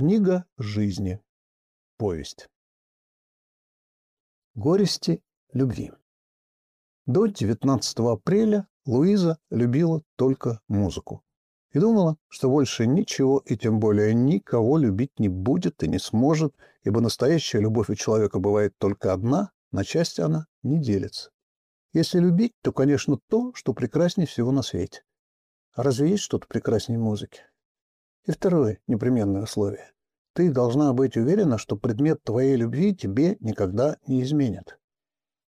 Книга жизни. Повесть. Горести любви. До 19 апреля Луиза любила только музыку и думала, что больше ничего и тем более никого любить не будет и не сможет, ибо настоящая любовь у человека бывает только одна, на части она не делится. Если любить, то, конечно, то, что прекраснее всего на свете. А разве есть что-то прекраснее музыки? И второе непременное условие. Ты должна быть уверена, что предмет твоей любви тебе никогда не изменит.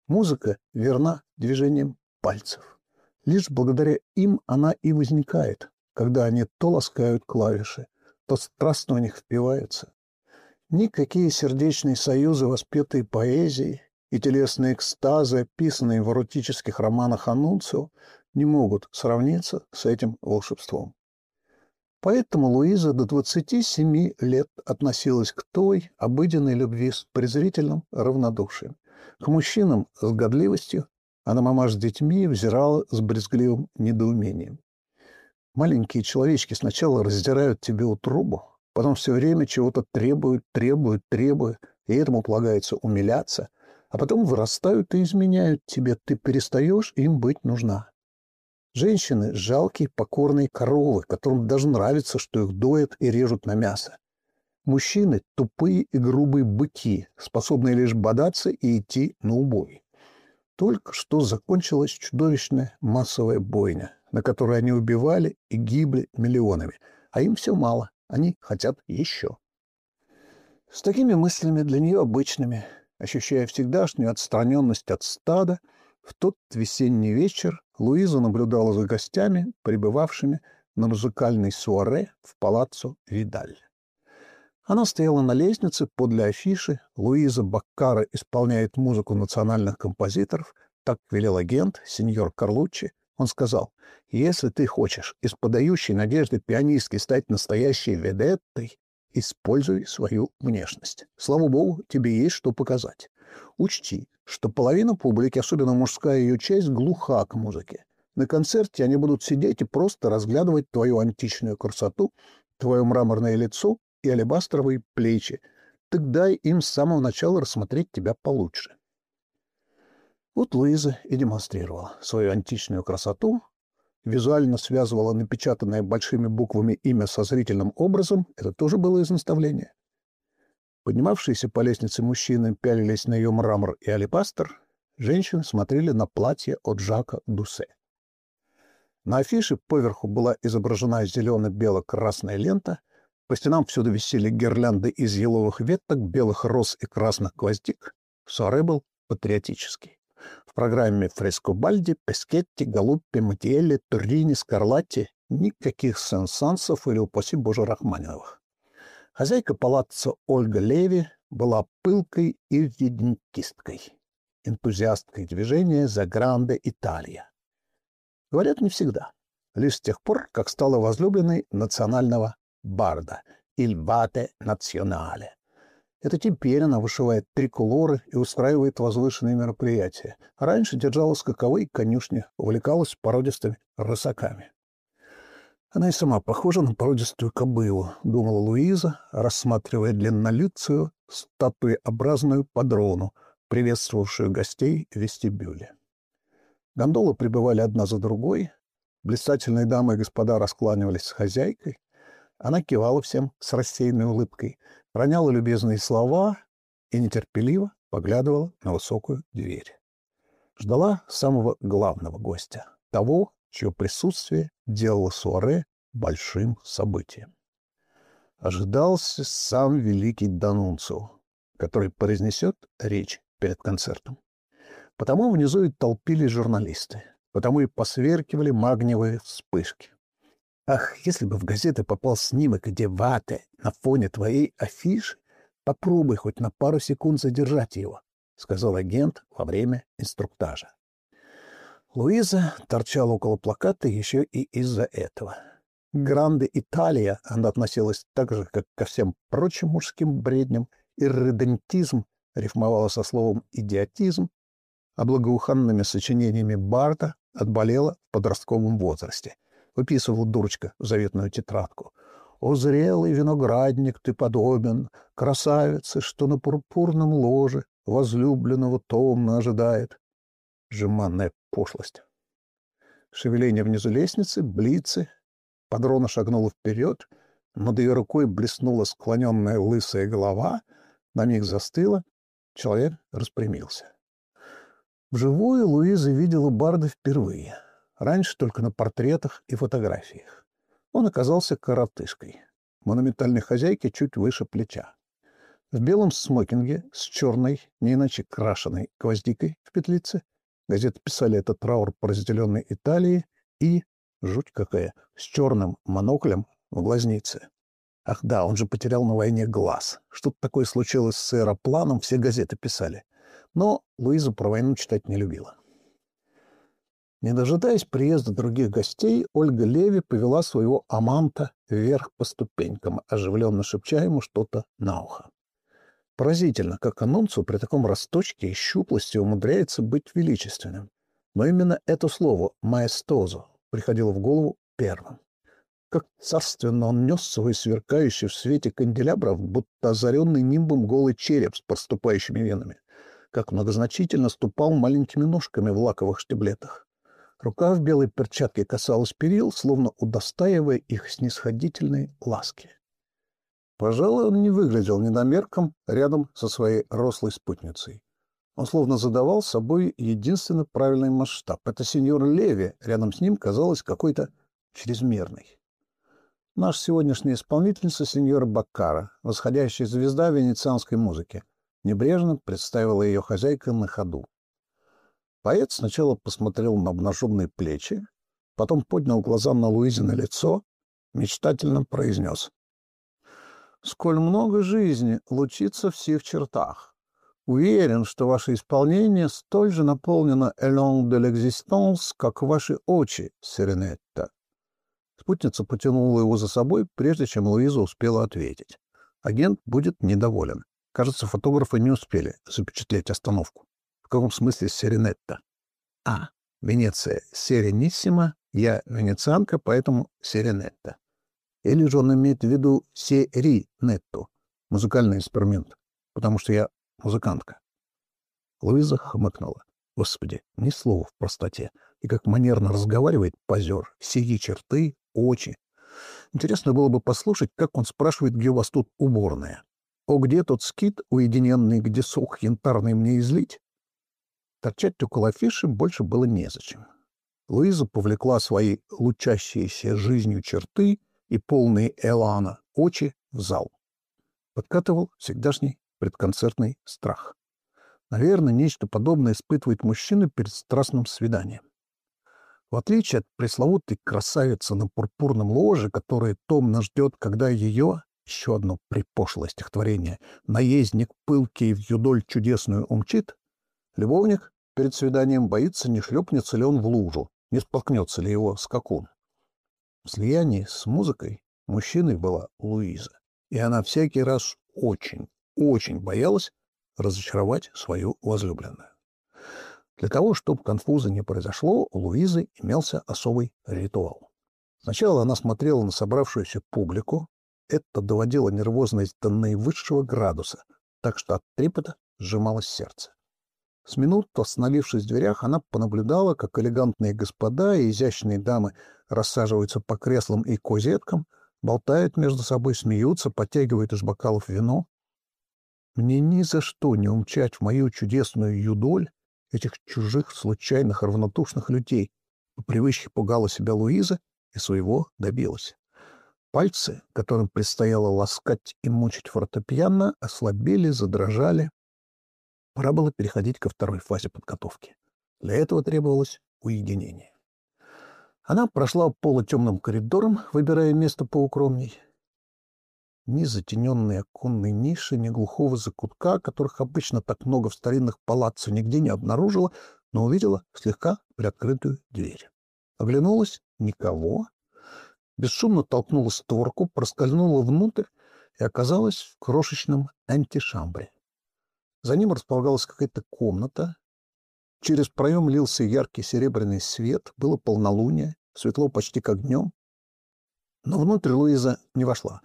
Музыка верна движением пальцев. Лишь благодаря им она и возникает, когда они то ласкают клавиши, то страстно в них впиваются. Никакие сердечные союзы, воспетые поэзией, и телесные экстазы, описанные в эротических романах Анунцио, не могут сравниться с этим волшебством. Поэтому Луиза до 27 лет относилась к той обыденной любви с презрительным равнодушием, к мужчинам с годливостью, а на мамаш с детьми взирала с брезгливым недоумением. Маленькие человечки сначала раздирают тебе утробу, потом все время чего-то требуют, требуют, требуют, и этому полагается умиляться, а потом вырастают и изменяют тебе, ты перестаешь им быть нужна. Женщины — жалкие покорные коровы, которым даже нравится, что их доят и режут на мясо. Мужчины — тупые и грубые быки, способные лишь бодаться и идти на убой. Только что закончилась чудовищная массовая бойня, на которой они убивали и гибли миллионами. А им все мало, они хотят еще. С такими мыслями для нее обычными, ощущая всегдашнюю отстраненность от стада, в тот весенний вечер Луиза наблюдала за гостями, прибывавшими на музыкальной суаре в палаццо Видаль. Она стояла на лестнице подле афиши «Луиза Баккара исполняет музыку национальных композиторов», так велел агент, сеньор Карлуччи. Он сказал, «Если ты хочешь из подающей надежды пианистки стать настоящей ведеттой, используй свою внешность. Слава богу, тебе есть что показать. Учти, что половина публики, особенно мужская ее часть, глуха к музыке. На концерте они будут сидеть и просто разглядывать твою античную красоту, твое мраморное лицо и алебастровые плечи. Так дай им с самого начала рассмотреть тебя получше. Вот Луиза и демонстрировала свою античную красоту, визуально связывала напечатанное большими буквами имя со зрительным образом, это тоже было из наставления. Поднимавшиеся по лестнице мужчины пялились на ее мрамор и алипастер, женщины смотрели на платье от Жака Дусе. На афише поверху была изображена зелено-бело-красная лента, по стенам всюду висели гирлянды из еловых веток, белых роз и красных гвоздик. Суаре был патриотический. В программе Фреско Бальди, Пескетти, Галуппи, Матиэлли, Туррини, Скарлатти никаких сенсансов или, упаси Боже, Рахманиновых. Хозяйка палаца Ольга Леви была пылкой ирредентисткой, энтузиасткой движения «За Гранде Италия». Говорят, не всегда. Лишь с тех пор, как стала возлюбленной национального барда «Il Bate Nazionale». Это теперь она вышивает триколоры и устраивает возвышенные мероприятия. раньше держала скаковые конюшни, увлекалась породистыми рысаками. Она и сама похожа на породистую кобылу, думала Луиза, рассматривая длиннолицую, статуеобразную подрону, приветствовавшую гостей в вестибюле. Гондолы прибывали одна за другой, блистательные дамы и господа раскланивались с хозяйкой, она кивала всем с рассеянной улыбкой, роняла любезные слова и нетерпеливо поглядывала на высокую дверь. Ждала самого главного гостя, того, чье присутствие делало суаре большим событием. Ожидался сам великий Данунцио, который произнесет речь перед концертом. Потому внизу и толпились журналисты, потому и посверкивали магниевые вспышки. Ах, если бы в газеты попал снимок, где ваты на фоне твоей афиши, попробуй хоть на пару секунд задержать его, — сказал агент во время инструктажа. Луиза торчала около плаката еще и из-за этого. К Гранде Италия она относилась так же, как ко всем прочим мужским бредням. Ирредентизм рифмовала со словом «идиотизм», а благоуханными сочинениями Барта отболела в подростковом возрасте. Выписывал дурочка в заветную тетрадку. «О, зрелый виноградник ты подобен, красавице, что на пурпурном ложе возлюбленного томно ожидает». Жеманная пошлость. Шевеление внизу лестницы, блицы. Подрона шагнула вперед, над ее рукой блеснула склоненная лысая голова, на миг застыла, человек распрямился. Вживую Луиза видела Барда впервые, раньше только на портретах и фотографиях. Он оказался коротышкой, монументальной хозяйки чуть выше плеча. В белом смокинге с черной, не иначе крашеной гвоздикой в петлице. Газеты писали это траур по разделенной Италии и, жуть какая, с черным моноклем в глазнице. Ах да, он же потерял на войне глаз. Что-то такое случилось с аэропланом, все газеты писали. Но Луиза про войну читать не любила. Не дожидаясь приезда других гостей, Ольга Леви повела своего аманта вверх по ступенькам, оживленно шепча ему что-то на ухо. Поразительно, как Анунцу при таком росточке и щуплости умудряется быть величественным. Но именно это слово «маэстозо» приходило в голову первым. Как царственно он нес свой сверкающий в свете канделябров, будто озаренный нимбом голый череп с подступающими венами. Как многозначительно ступал маленькими ножками в лаковых штиблетах. Рука в белой перчатке касалась перил, словно удостаивая их снисходительной ласки. Пожалуй, он не выглядел недомерком рядом со своей рослой спутницей. Он словно задавал собой единственно правильный масштаб. Это сеньор Леви рядом с ним казалось какой-то чрезмерной. Наша сегодняшняя исполнительница сеньора Баккара, восходящая звезда венецианской музыки, небрежно представила ее хозяйка на ходу. Поэт сначала посмотрел на обнаженные плечи, потом поднял глаза на Луизино лицо, мечтательно произнес. «Сколь много жизни лучится в сих чертах! Уверен, что ваше исполнение столь же наполнено «элон de l'existence», как ваши очи, Серенетта. Спутница потянула его за собой, прежде чем Луиза успела ответить. Агент будет недоволен. Кажется, фотографы не успели запечатлеть остановку. В каком смысле Серенетта? А. Венеция Серениссима. Я венецианка, поэтому Серенетта. Или же он имеет в виду Серинетту, музыкальный инструмент, потому что я музыкантка. Луиза хмыкнула. Господи, ни слова в простоте. И как манерно разговаривает позер. Сии черты, очи. Интересно было бы послушать, как он спрашивает, где у вас тут уборная. «О, где тот скит уединенный, где сок янтарный мне излить?» Торчать около афиши больше было незачем. Луиза повлекла свои лучащиеся жизнью черты и полные элана очи в зал. Подкатывал всегдашний предконцертный страх. Наверное, нечто подобное испытывает мужчина перед страстным свиданием. В отличие от пресловутой красавицы на пурпурном ложе, которая томно ждет, когда ее, еще одно припошлое стихотворение, наездник пылкий в юдоль чудесную умчит, любовник перед свиданием боится, не шлепнется ли он в лужу, не споткнется ли его скакун. В слиянии с музыкой мужчиной была Луиза, и она всякий раз очень, очень боялась разочаровать свою возлюбленную. Для того, чтобы конфуза не произошло, у Луизы имелся особый ритуал. Сначала она смотрела на собравшуюся публику. Это доводило нервозность до наивысшего градуса, так что от трепета сжималось сердце. С минут, остановившись в дверях, она понаблюдала, как элегантные господа и изящные дамы рассаживаются по креслам и козеткам, болтают между собой, смеются, подтягивают из бокалов вино. Мне ни за что не умчать в мою чудесную юдоль этих чужих, случайных, равнодушных людей. По привычке пугала себя Луиза и своего добилась. Пальцы, которым предстояло ласкать и мучить фортепиано, ослабели, задрожали. Пора было переходить ко второй фазе подготовки. Для этого требовалось уединение. Она прошла полутемным коридором, выбирая место поукромней ни затененной оконной ниши, ни глухого закутка, которых обычно так много в старинных палаццо нигде не обнаружила, но увидела слегка приоткрытую дверь. Оглянулась — никого. Бесшумно толкнула створку, проскользнула внутрь и оказалась в крошечном антишамбре. За ним располагалась какая-то комната. Через проем лился яркий серебряный свет, было полнолуние, светло почти как днем. Но внутрь Луиза не вошла.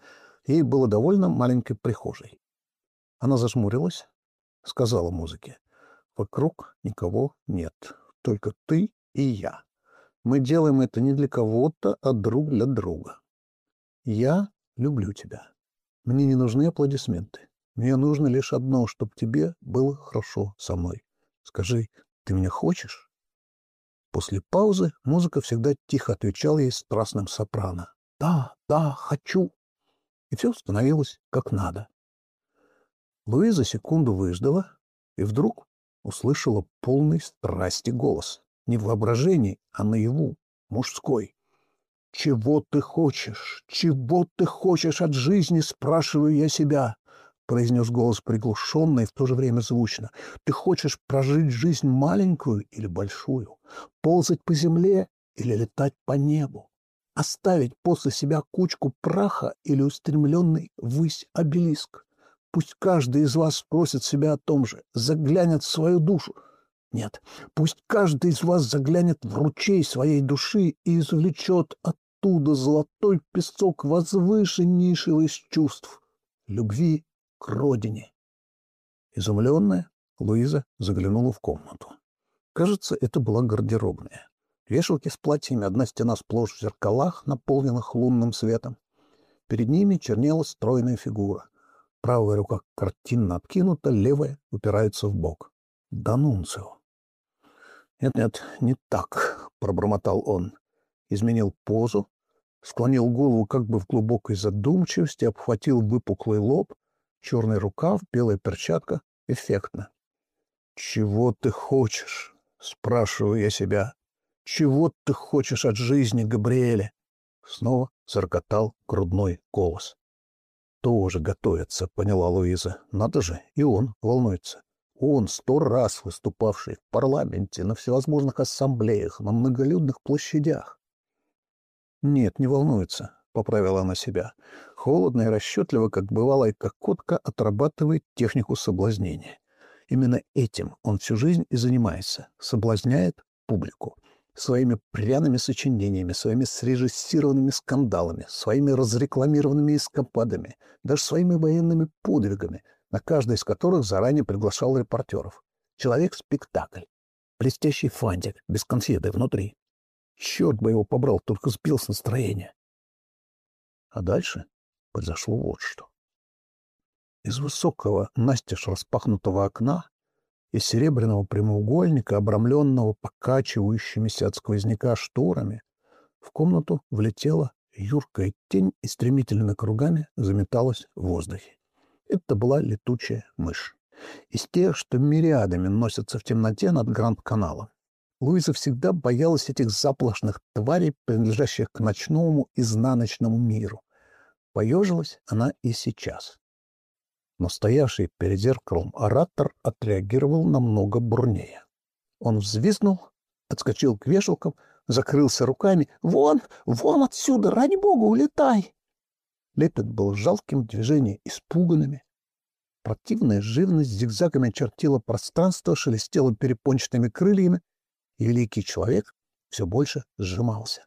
Ей было довольно маленькой прихожей. Она зажмурилась, сказала музыке. «Вокруг никого нет, только ты и я. Мы делаем это не для кого-то, а друг для друга. Я люблю тебя. Мне не нужны аплодисменты. Мне нужно лишь одно, чтобы тебе было хорошо со мной. Скажи, ты меня хочешь?» После паузы музыка всегда тихо отвечала ей страстным сопрано. «Да, да, хочу!» И все становилось как надо. Луиза секунду выждала и вдруг услышала полный страсти голос. Не в воображении, а наяву, мужской. «Чего ты хочешь? Чего ты хочешь от жизни?» — спрашиваю я себя произнес голос приглушенно и в то же время звучно. «Ты хочешь прожить жизнь маленькую или большую? Ползать по земле или летать по небу? Оставить после себя кучку праха или устремленный ввысь обелиск? Пусть каждый из вас спросит себя о том же, заглянет в свою душу. Нет, пусть каждый из вас заглянет в ручей своей души и извлечет оттуда золотой песок возвышеннейшего из чувств — любви к родине. Изумленная, Луиза заглянула в комнату. Кажется, это была гардеробная. Вешалки с платьями, одна стена сплошь в зеркалах, наполненных лунным светом. Перед ними чернела стройная фигура. Правая рука картинно откинута, левая упирается в бок. Данунцио. «Нет-нет, не так», — пробормотал он. Изменил позу, склонил голову как бы в глубокой задумчивости, обхватил выпуклый лоб, Черный рукав, белая перчатка. Эффектно. «Чего ты хочешь?» — спрашиваю я себя. «Чего ты хочешь от жизни, Габриэле?» Снова зарокотал грудной голос. «Тоже готовится», — поняла Луиза. «Надо же, и он волнуется. Он, сто раз выступавший в парламенте, на всевозможных ассамблеях, на многолюдных площадях. Нет, не волнуется. — поправила она себя. Холодно и расчетливо, как бывалая кокотка, отрабатывает технику соблазнения. Именно этим он всю жизнь и занимается. Соблазняет публику. Своими пряными сочинениями, своими срежиссированными скандалами, своими разрекламированными эскападами, даже своими военными подвигами, на каждый из которых заранее приглашал репортеров. Человек-спектакль. Блестящий фантик, без конфеты внутри. Черт бы его побрал, только сбил с настроения. А дальше произошло вот что. Из высокого, настежь распахнутого окна, из серебряного прямоугольника, обрамленного покачивающимися от сквозняка шторами, в комнату влетела юркая тень и стремительными кругами заметалась в воздухе. Это была летучая мышь. Из тех, что мириадами носятся в темноте над Гранд-каналом. Луиза всегда боялась этих заплошных тварей, принадлежащих к ночному изнаночному миру. Поежилась она и сейчас. Но стоявший перед зеркалом оратор отреагировал намного бурнее. Он взвизгнул, отскочил к вешалкам, закрылся руками. «Вон! Вон отсюда! Ради бога, улетай!» Лепет был жалким, движения испуганными. Противная живность зигзагами чертила пространство, шелестела перепончатыми крыльями, и великий человек все больше сжимался.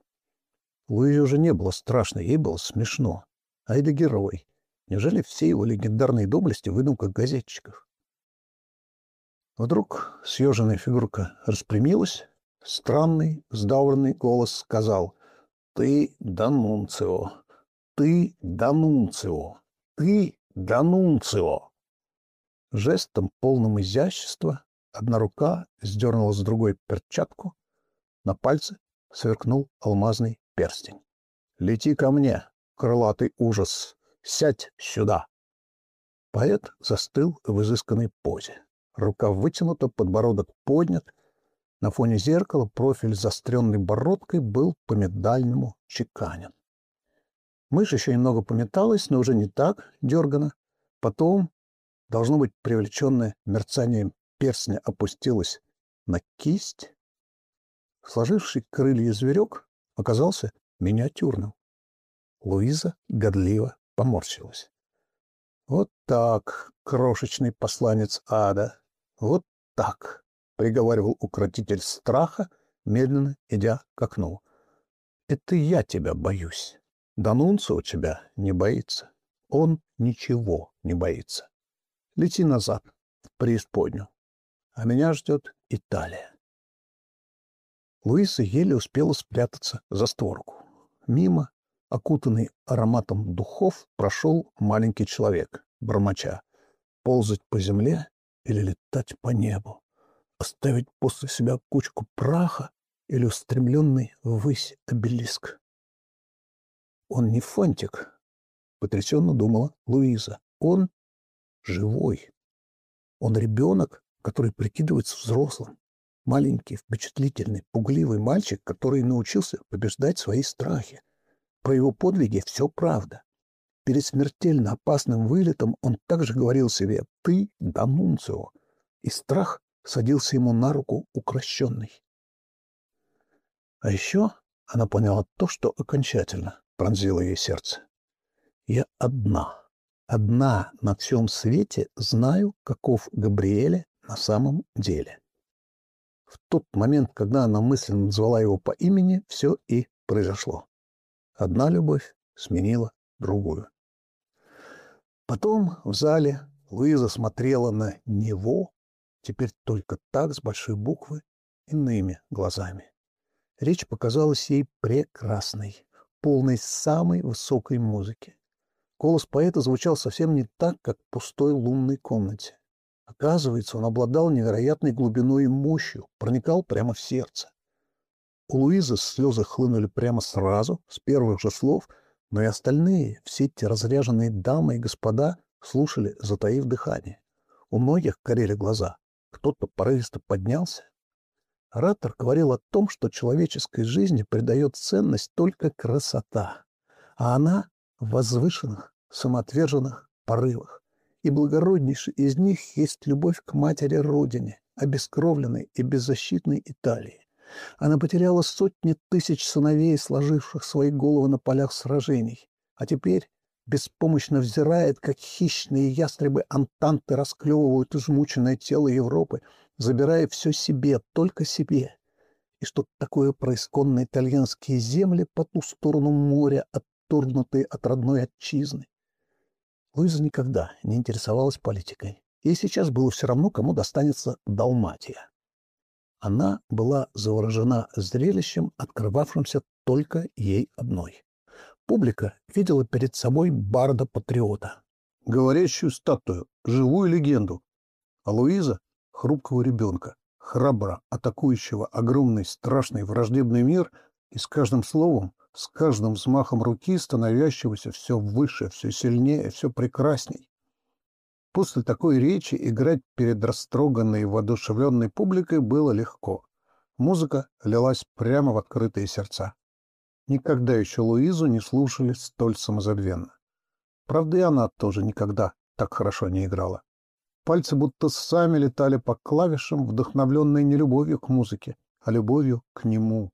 Луизе уже не было страшно, ей было смешно. А это герой. Неужели все его легендарные доблести — выдумка газетчиков? Вдруг съеженная фигурка распрямилась, странный, сдавленный голос сказал «Ты Данунцио! Ты Данунцио! Ты Данунцио!» Жестом, полным изящества, Одна рука сдернула с другой перчатку. На пальце сверкнул алмазный перстень. «Лети ко мне, крылатый ужас! Сядь сюда!» Поэт застыл в изысканной позе. Рука вытянута, подбородок поднят. На фоне зеркала профиль заостренной бородкой был по-медальному чеканен. Мышь еще немного пометалась, но уже не так дергано. Потом, должно быть, привлеченное мерцанием перстня опустилась на кисть, сложивший крылья зверек оказался миниатюрным. Луиза годливо поморщилась. «Вот так, крошечный посланец ада, вот так!» — приговаривал укротитель страха, медленно идя к окну. «Это я тебя боюсь. Данунца у тебя не боится. Он ничего не боится. Лети назад, в преисподнюю. А меня ждет Италия. Луиса еле успела спрятаться за створку. Мимо, окутанный ароматом духов, прошел маленький человек, бормоча. Ползать по земле или летать по небу? Оставить после себя кучку праха или устремленный ввысь обелиск? Он не фантик, потрясенно думала Луиза. Он живой. Он ребенок, который прикидывается взрослым. Маленький, впечатлительный, пугливый мальчик, который научился побеждать свои страхи. Про его подвиги все правда. Перед смертельно опасным вылетом он также говорил себе «ты Данунцио», и страх садился ему на руку укращенный. А еще она поняла то, что окончательно пронзило ей сердце. «Я одна, одна на всем свете знаю, каков Габриэле на самом деле». В тот момент, когда она мысленно назвала его по имени, все и произошло. Одна любовь сменила другую. Потом в зале Луиза смотрела на него, теперь только так, с большой буквы, иными глазами. Речь показалась ей прекрасной, полной самой высокой музыки. Голос поэта звучал совсем не так, как в пустой лунной комнате. Оказывается, он обладал невероятной глубиной и мощью, проникал прямо в сердце. У Луизы слезы хлынули прямо сразу, с первых же слов — но и остальные, все эти разряженные дамы и господа, слушали, затаив дыхание. У многих горели глаза. Кто-то порывисто поднялся. Оратор говорил о том, что человеческой жизни придает ценность только красота, а она в возвышенных, самоотверженных порывах. И благороднейший из них есть любовь к матери-родине, обескровленной и беззащитной Италии. Она потеряла сотни тысяч сыновей, сложивших свои головы на полях сражений, а теперь беспомощно взирает, как хищные ястребы Антанты расклевывают измученное тело Европы, забирая все себе, только себе. И что такое происконные итальянские земли по ту сторону моря, отторгнутые от родной отчизны. Луиза никогда не интересовалась политикой. Ей сейчас было все равно, кому достанется Далматия. Она была заворожена зрелищем, открывавшимся только ей одной. Публика видела перед собой барда-патриота. Говорящую статую, живую легенду. А Луиза — хрупкого ребенка, храбро атакующего огромный, страшный, враждебный мир и с каждым словом, с каждым взмахом руки становящегося все выше, все сильнее, все прекрасней. После такой речи играть перед растроганной и воодушевленной публикой было легко. Музыка лилась прямо в открытые сердца. Никогда еще Луизу не слушали столь самозабвенно. Правда, и она тоже никогда так хорошо не играла. Пальцы будто сами летали по клавишам, вдохновленные не любовью к музыке, а любовью к нему.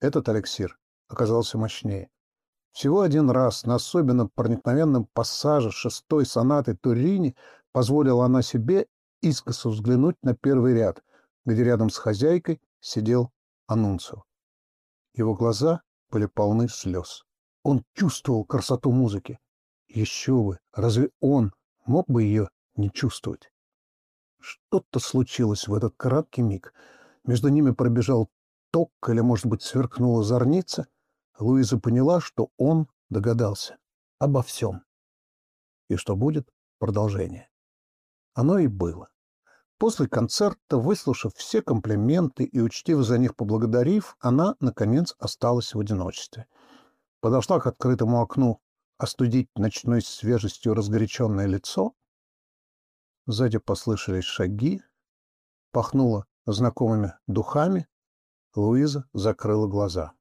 Этот эликсир оказался мощнее. Всего один раз на особенно проникновенном пассаже шестой сонаты Турини позволила она себе искоса взглянуть на первый ряд, где рядом с хозяйкой сидел Анунцио. Его глаза были полны слез. Он чувствовал красоту музыки. Еще бы, разве он мог бы ее не чувствовать? Что-то случилось в этот краткий миг. Между ними пробежал ток или, может быть, сверкнула зорница — Луиза поняла, что он догадался обо всем. И что будет продолжение. Оно и было. После концерта, выслушав все комплименты и учтиво за них поблагодарив, она, наконец, осталась в одиночестве. Подошла к открытому окну остудить ночной свежестью разгоряченное лицо. Сзади послышались шаги, пахнуло знакомыми духами. Луиза закрыла глаза.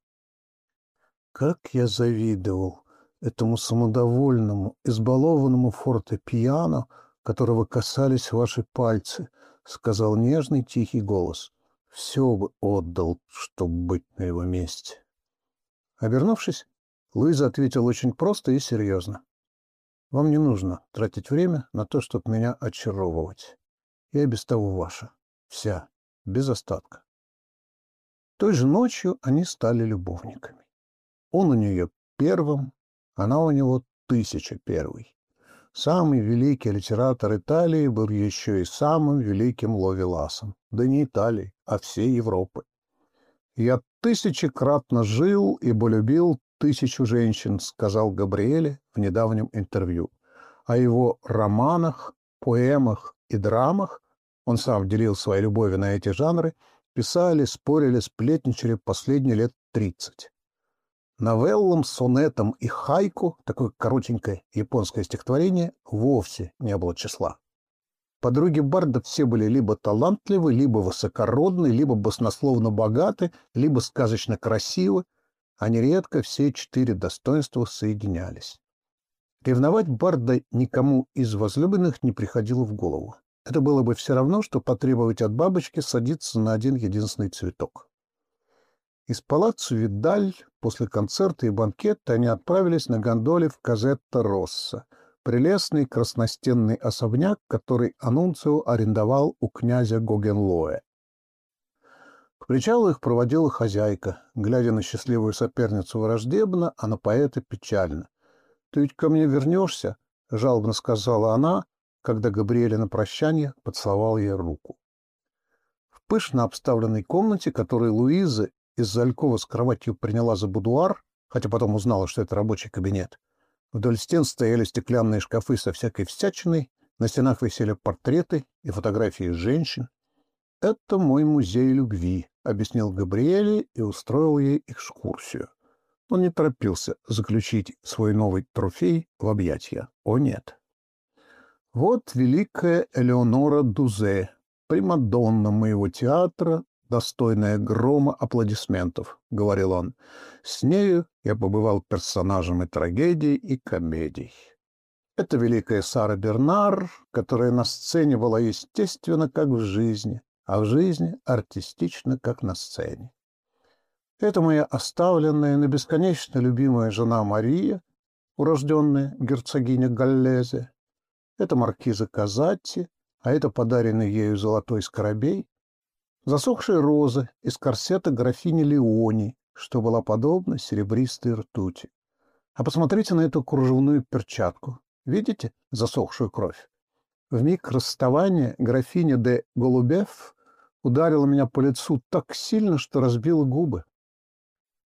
Как я завидовал этому самодовольному, избалованному фортепиано, которого касались ваши пальцы, — сказал нежный тихий голос. Все бы отдал, чтобы быть на его месте. Обернувшись, Луиза ответил очень просто и серьезно. Вам не нужно тратить время на то, чтобы меня очаровывать. Я без того ваша. Вся. Без остатка. Той же ночью они стали любовниками. Он у нее первым, Она у него тысяча первый. Самый великий литератор Италии был еще и самым великим ловеласом. Да не Италии, а всей Европы. «Я тысячекратно жил и полюбил тысячу женщин», сказал Габриэле в недавнем интервью. О его романах, поэмах и драмах, он сам делил своей любовью на эти жанры, писали, спорили, сплетничали последние лет тридцать. Новеллам, сонетам и хайку, такое коротенькое японское стихотворение, вовсе не было числа. Подруги Барда все были либо талантливы, либо высокородны, либо баснословно богаты, либо сказочно красивы, а нередко все четыре достоинства соединялись. Ревновать Барда никому из возлюбленных не приходило в голову. Это было бы все равно, что потребовать от бабочки садиться на один единственный цветок. Из палаццо Видаль после концерта и банкета они отправились на гондоле в Казетта Росса, прелестный красностенный особняк, который Анунцио арендовал у князя Гогенлоэ. К причалу их проводила хозяйка, глядя на счастливую соперницу враждебно, а на поэта печально. «Ты ведь ко мне вернешься?» — жалобно сказала она, когда Габриэля на прощание поцеловал ей руку. В пышно обставленной комнате, которую Луиза из-за алькова с кроватью приняла за будуар, хотя потом узнала, что это рабочий кабинет. Вдоль стен стояли стеклянные шкафы со всякой всячиной, на стенах висели портреты и фотографии женщин. «Это мой музей любви», — объяснил Габриэле и устроил ей экскурсию. Он не торопился заключить свой новый трофей в объятия. О, нет. Вот великая Элеонора Дузе, примадонна моего театра, достойная грома аплодисментов», — говорил он. «С нею я побывал персонажем и трагедий, и комедий. Это великая Сара Бернар, которая на сцене была естественно, как в жизни, а в жизни артистично, как на сцене. Это моя оставленная, но бесконечно любимая жена Мария, урожденная герцогиня Галлезе. Это маркиза Казатти, а это подаренный ею золотой скоробей, засохшие розы из корсета графини Леони, что была подобна серебристой ртути. А посмотрите на эту кружевную перчатку. Видите засохшую кровь? В миг расставания графиня де Голубев ударила меня по лицу так сильно, что разбила губы.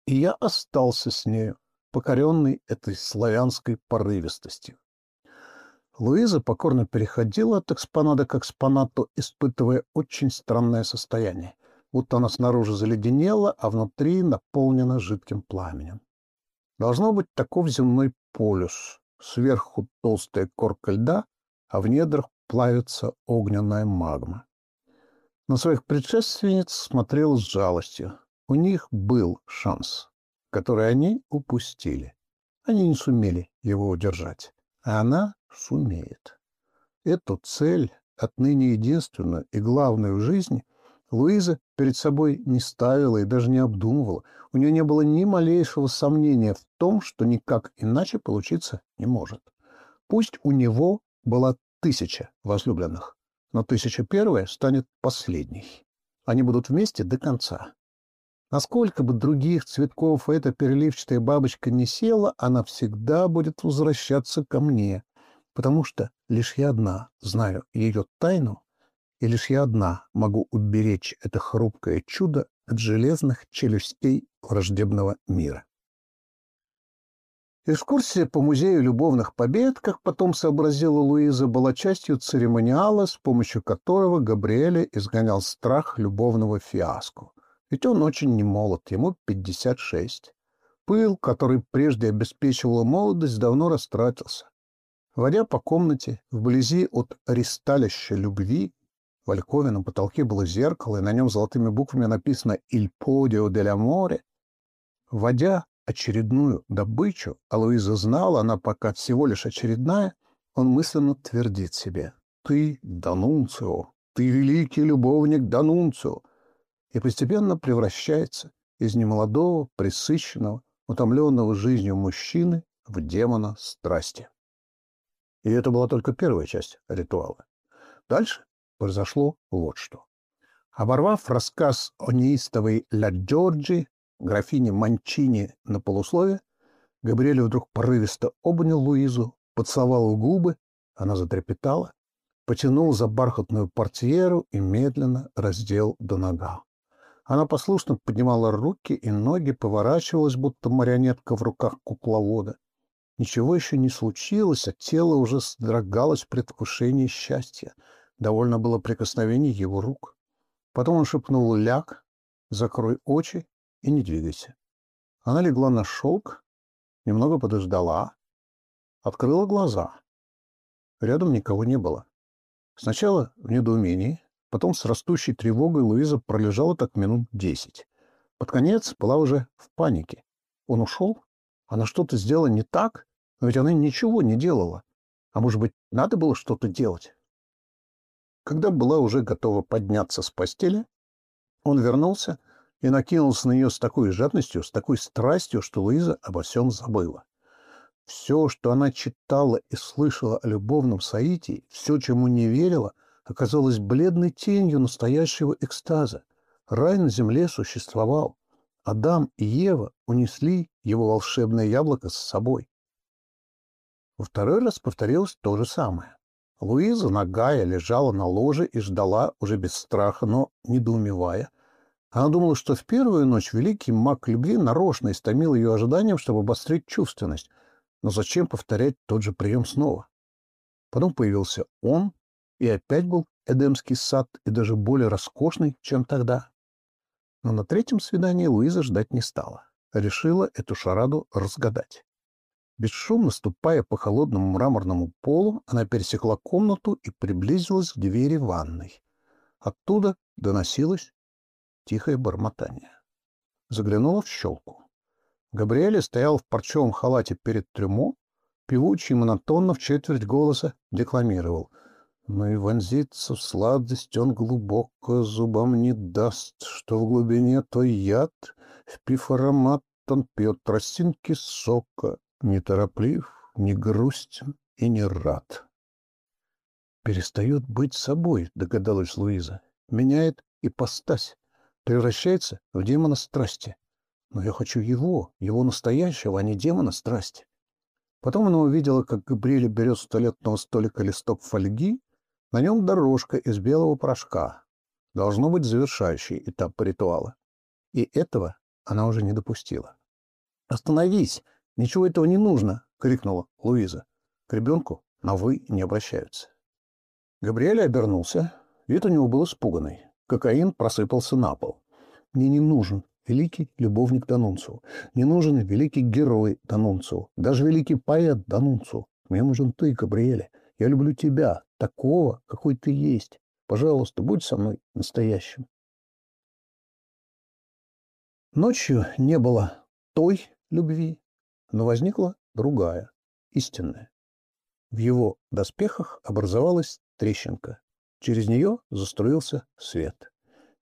И я остался с нею, покоренный этой славянской порывистостью. Луиза покорно переходила от экспоната к экспонату, испытывая очень странное состояние, будто она снаружи заледенела, а внутри наполнена жидким пламенем. Должно быть таков земной полюс. Сверху толстая корка льда, а в недрах плавится огненная магма. На своих предшественниц смотрел с жалостью. У них был шанс, который они упустили. Они не сумели его удержать. А она сумеет. Эту цель, отныне единственную и главную в жизни, Луиза перед собой не ставила и даже не обдумывала. У нее не было ни малейшего сомнения в том, что никак иначе получиться не может. Пусть у него была тысяча возлюбленных, но тысяча первая станет последней. Они будут вместе до конца. Насколько бы других цветков эта переливчатая бабочка не села, она всегда будет возвращаться ко мне, потому что лишь я одна знаю ее тайну, и лишь я одна могу уберечь это хрупкое чудо от железных челюстей враждебного мира. Экскурсия по музею любовных побед, как потом сообразила Луиза, была частью церемониала, с помощью которого Габриэле изгонял страх любовного фиаско. Ведь он очень немолод, ему 56. Пыл, который прежде обеспечивала молодость, давно растратился. Водя по комнате, вблизи от ристалища любви, в алькове на потолке было зеркало, и на нем золотыми буквами написано «Il podio dell'amore». Водя очередную добычу, а Луиза знала, она пока всего лишь очередная, он мысленно твердит себе «Ты Данунцио, ты великий любовник Данунцио», и постепенно превращается из немолодого, присыщенного, утомленного жизнью мужчины в демона страсти. И это была только первая часть ритуала. Дальше произошло вот что. Оборвав рассказ о неистовой Ля Джорджи, графине Манчини на полуслове, Габриэль вдруг порывисто обнял Луизу, поцеловал в губы, она затрепетала, потянул за бархатную портьеру и медленно раздел до нога. Она послушно поднимала руки и ноги, поворачивалась, будто марионетка в руках кукловода. Ничего еще не случилось, а тело уже содрогалось в предвкушении счастья. Довольно было прикосновений его рук. Потом он шепнул «Ляг, закрой очи и не двигайся». Она легла на шелк, немного подождала, открыла глаза. Рядом никого не было. Сначала в недоумении, потом с растущей тревогой Луиза пролежала так минут десять. Под конец была уже в панике. Он ушел? Она что-то сделала не так? Но ведь она ничего не делала. А может быть, надо было что-то делать? Когда была уже готова подняться с постели, он вернулся и накинулся на нее с такой жадностью, с такой страстью, что Луиза обо всем забыла. Все, что она читала и слышала о любовном соитии, все, чему не верила, оказалось бледной тенью настоящего экстаза. Рай на земле существовал. Адам и Ева унесли его волшебное яблоко с собой. Во второй раз повторилось то же самое. Луиза, нагая, лежала на ложе и ждала, уже без страха, но недоумевая. Она думала, что в первую ночь великий маг любви нарочно истомил ее ожиданием, чтобы обострить чувственность. Но зачем повторять тот же прием снова? Потом появился он, и опять был Эдемский сад, и даже более роскошный, чем тогда. Но на третьем свидании Луиза ждать не стала. Решила эту шараду разгадать. Бесшумно ступая по холодному мраморному полу, она пересекла комнату и приблизилась к двери ванной. Оттуда доносилось тихое бормотание. Заглянула в щелку. Габриэль стоял в парчевом халате перед трюмо, певучий монотонно в четверть голоса декламировал. Но и вонзиться в сладость он глубоко зубам не даст, что в глубине той яд, впив аромат, он пьет тростинки сока, нетороплив, не грустен и не рад. «Перестает быть собой», — догадалась Луиза. «Меняет ипостась, превращается в демона страсти. Но я хочу его, его настоящего, а не демона страсти». Потом она увидела, как Габриэль берет с туалетного столика листок фольги, на нем дорожка из белого порошка. Должно быть завершающий этап ритуала. И этого она уже не допустила. «Остановись!» «Ничего этого не нужно!» — крикнула Луиза. К ребенку на «вы» не обращаются. Габриэль обернулся. Вид у него был испуганный. Кокаин просыпался на пол. «Мне не нужен великий любовник Данунцу. Не нужен великий герой Данунцу. Даже великий поэт Данунцу. Мне нужен ты, Габриэль. Я люблю тебя, такого, какой ты есть. Пожалуйста, будь со мной настоящим». Ночью не было той любви, но возникла другая, истинная. В его доспехах образовалась трещинка. Через нее заструился свет.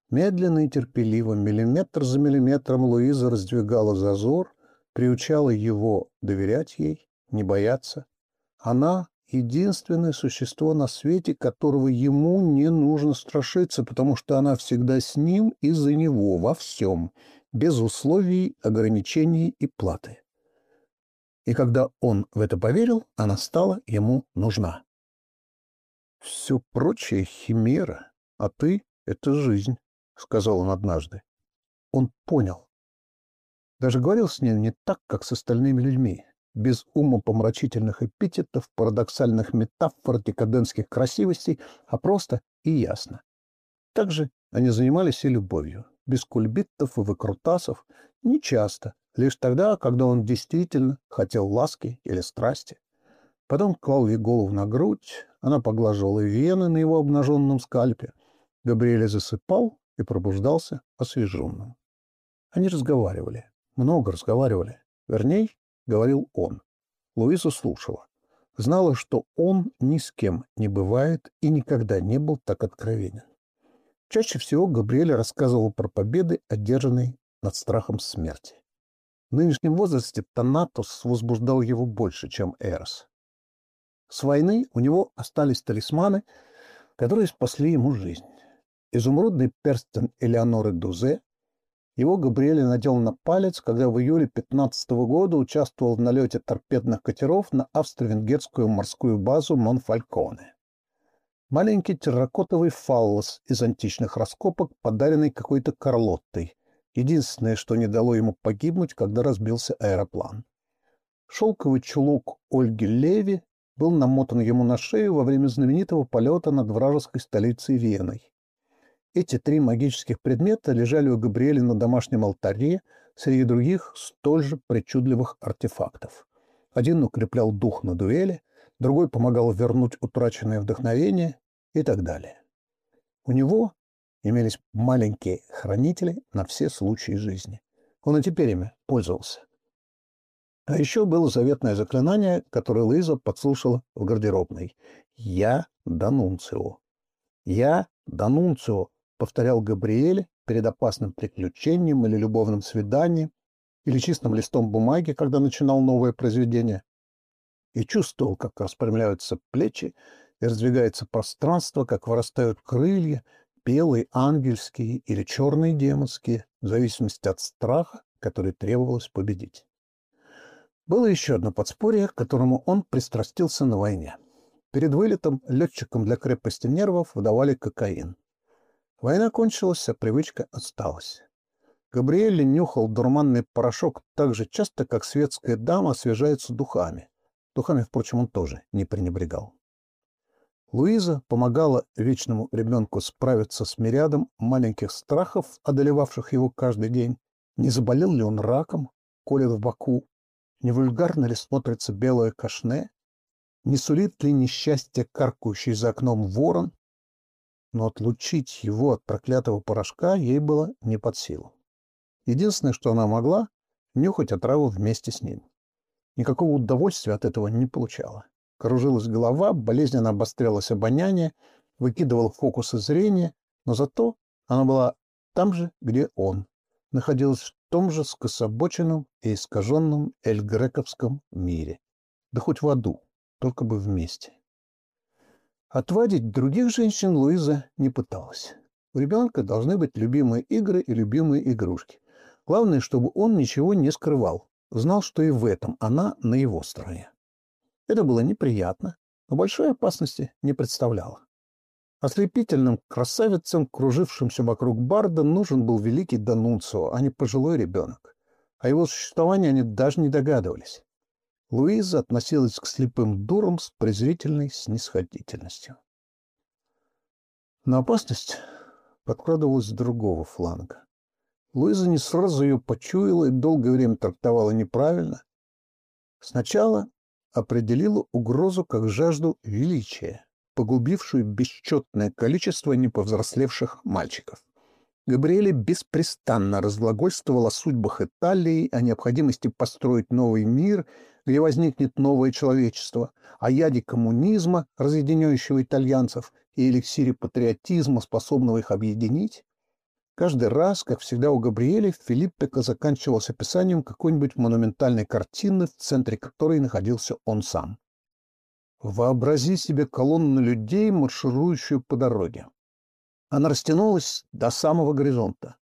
Медленно и терпеливо, миллиметр за миллиметром, Луиза раздвигала зазор, приучала его доверять ей, не бояться. Она — единственное существо на свете, которого ему не нужно страшиться, потому что она всегда с ним и за него во всем, без условий, ограничений и платы. И когда он в это поверил, она стала ему нужна. «Все прочее — химера, а ты — это жизнь», — сказал он однажды. Он понял. Даже говорил с ней не так, как с остальными людьми, без умопомрачительных эпитетов, парадоксальных метафор, декадентских красивостей, а просто и ясно. Также они занимались и любовью, без кульбиттов и выкрутасов, нечасто, лишь тогда, когда он действительно хотел ласки или страсти. Потом клал ей голову на грудь, она поглаживала вены на его обнаженном скальпе. Габриэль засыпал и пробуждался освеженным. Они разговаривали, много разговаривали. Верней, говорил он. Луиза слушала. Знала, что он ни с кем не бывает и никогда не был так откровенен. Чаще всего Габриэль рассказывал про победы, одержанные над страхом смерти. В нынешнем возрасте Танатос возбуждал его больше, чем Эрос. С войны у него остались талисманы, которые спасли ему жизнь. Изумрудный перстень Элеоноры Дузе, Его Габриэль надел на палец, когда в июле 15 года участвовал в налете торпедных катеров на австро-венгерскую морскую базу Монфальконе. Маленький терракотовый фаллос из античных раскопок, подаренный какой-то Карлоттой. Единственное, что не дало ему погибнуть, когда разбился аэроплан. Шелковый чулок Ольги Леви был намотан ему на шею во время знаменитого полета над вражеской столицей Веной. Эти три магических предмета лежали у Габриэля на домашнем алтаре среди других столь же причудливых артефактов. Один укреплял дух на дуэли, другой помогал вернуть утраченное вдохновение и так далее. У него имелись маленькие хранители на все случаи жизни. Он и теперь ими пользовался. А еще было заветное заклинание, которое Лиза подслушала в гардеробной. «Я Данунцио». «Я Данунцио», — повторял Габриэль перед опасным приключением или любовным свиданием, или чистым листом бумаги, когда начинал новое произведение. И чувствовал, как распрямляются плечи и раздвигается пространство, как вырастают крылья, белые, ангельские или черные демонские, в зависимости от страха, который требовалось победить. Было еще одно подспорье, к которому он пристрастился на войне. Перед вылетом летчикам для крепости нервов выдавали кокаин. Война кончилась, а привычка осталась. Габриэль нюхал дурманный порошок так же часто, как светская дама освежается духами. Духами, впрочем, он тоже не пренебрегал. Луиза помогала вечному ребенку справиться с мириадом маленьких страхов, одолевавших его каждый день. Не заболел ли он раком, колет в боку, не вульгарно ли смотрится белое кашне? Не сулит ли несчастье каркающий за окном ворон? Но отлучить его от проклятого порошка ей было не под силу. Единственное, что она могла — нюхать отраву вместе с ним. Никакого удовольствия от этого не получала. Кружилась голова, болезненно обострялось обоняние, выкидывал фокусы зрения, но зато она была там же, где он, находилась в том же скособоченном и искаженном эльгрековском мире. Да хоть в аду, только бы вместе. Отвадить других женщин Луиза не пыталась. У ребенка должны быть любимые игры и любимые игрушки. Главное, чтобы он ничего не скрывал, знал, что и в этом она на его стороне. Это было неприятно, но большой опасности не представляло. Ослепительным красавицам, кружившимся вокруг Барда, нужен был великий Данунцио, а не пожилой ребенок. О его существовании они даже не догадывались. Луиза относилась к слепым дурам с презрительной снисходительностью. Но опасность подкрадывалась с другого фланга. Луиза не сразу ее почуяла и долгое время трактовала неправильно. Сначала определила угрозу как жажду величия, погубившую бесчетное количество неповзрослевших мальчиков. Габриэле беспрестанно разглагольствовал о судьбах Италии, о необходимости построить новый мир, где возникнет новое человечество, о яде коммунизма, разъединяющего итальянцев, и эликсире патриотизма, способного их объединить. Каждый раз, как всегда у Габриэля, Филиппека заканчивался описанием какой-нибудь монументальной картины, в центре которой находился он сам. Вообрази себе колонну людей, марширующую по дороге. Она растянулась до самого горизонта.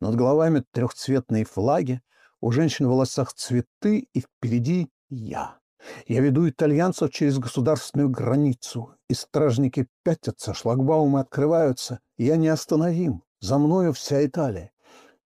Над головами трехцветные флаги, у женщин в волосах цветы, и впереди я. Я веду итальянцев через государственную границу, и стражники пятятся, шлагбаумы открываются. Я неостановим. За мною вся Италия.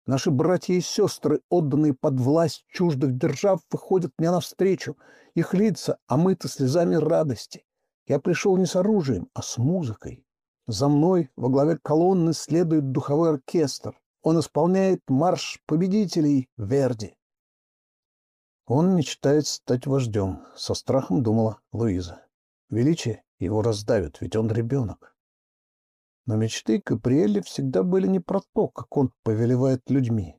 Наши братья и сестры, отданные под власть чуждых держав, выходят мне навстречу. Их лица омыты слезами радости. Я пришел не с оружием, а с музыкой. За мной во главе колонны следует духовой оркестр. Он исполняет марш победителей Верди. Он мечтает стать вождем, со страхом думала Луиза. Величие его раздавит, ведь он ребенок. Но мечты Каприэля всегда были не про то, как он повелевает людьми,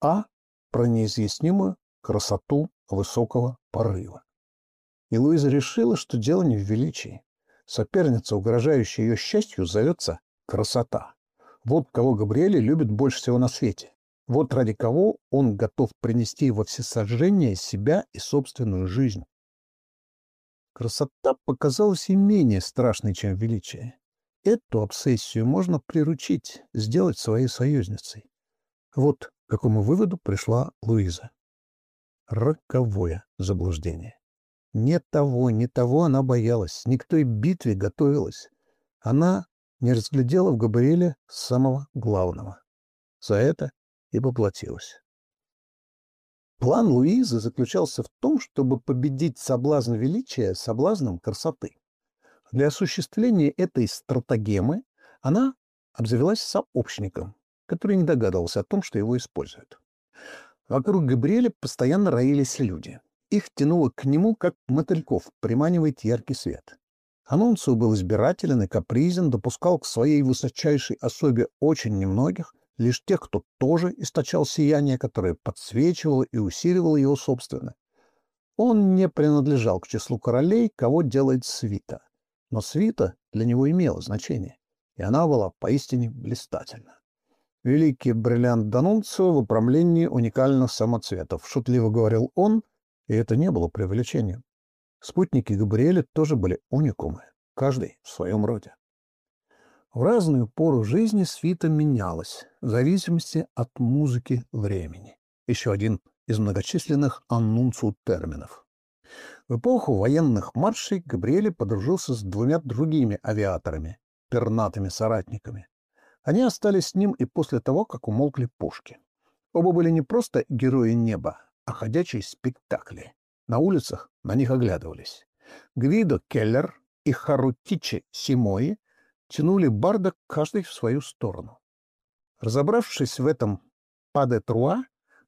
а про неизъяснимую красоту высокого порыва. И Луиза решила, что дело не в величии. Соперница, угрожающая ее счастью, зовется красота. Вот кого Габриэль любит больше всего на свете. Вот ради кого он готов принести во всесожжение себя и собственную жизнь. Красота показалась и менее страшной, чем величие. Эту обсессию можно приручить, сделать своей союзницей. Вот К какому выводу пришла Луиза? Роковое заблуждение. Не того, не того она боялась, ни к той битве готовилась. Она не разглядела в Габриэле самого главного. За это и поплатилась. План Луизы заключался в том, чтобы победить соблазн величия соблазном красоты. Для осуществления этой стратагемы она обзавелась сообщником, который не догадывался о том, что его используют. Вокруг Габриэля постоянно роились люди. Их тянуло к нему, как мотыльков приманивает яркий свет. Анунцио был избирателен и капризен, допускал к своей высочайшей особе очень немногих, лишь тех, кто тоже источал сияние, которое подсвечивало и усиливало его собственное. Он не принадлежал к числу королей, кого делает свита. Но свита для него имела значение, и она была поистине блистательна. Великий бриллиант Данунцио в управлении уникальных самоцветов, шутливо говорил он, и это не было преувеличением. Спутники Габриэля тоже были уникумы, каждый в своем роде. В разную пору жизни свита менялась в зависимости от музыки времени. Еще один из многочисленных аннунцу терминов. В эпоху военных маршей Габриэль подружился с двумя другими авиаторами, пернатыми соратниками. Они остались с ним и после того, как умолкли пушки. Оба были не просто герои неба, а ходячие спектакли. На улицах на них оглядывались. Гвидо Келлер и Харутичи Симои тянули барда каждый в свою сторону. Разобравшись в этом паде труа,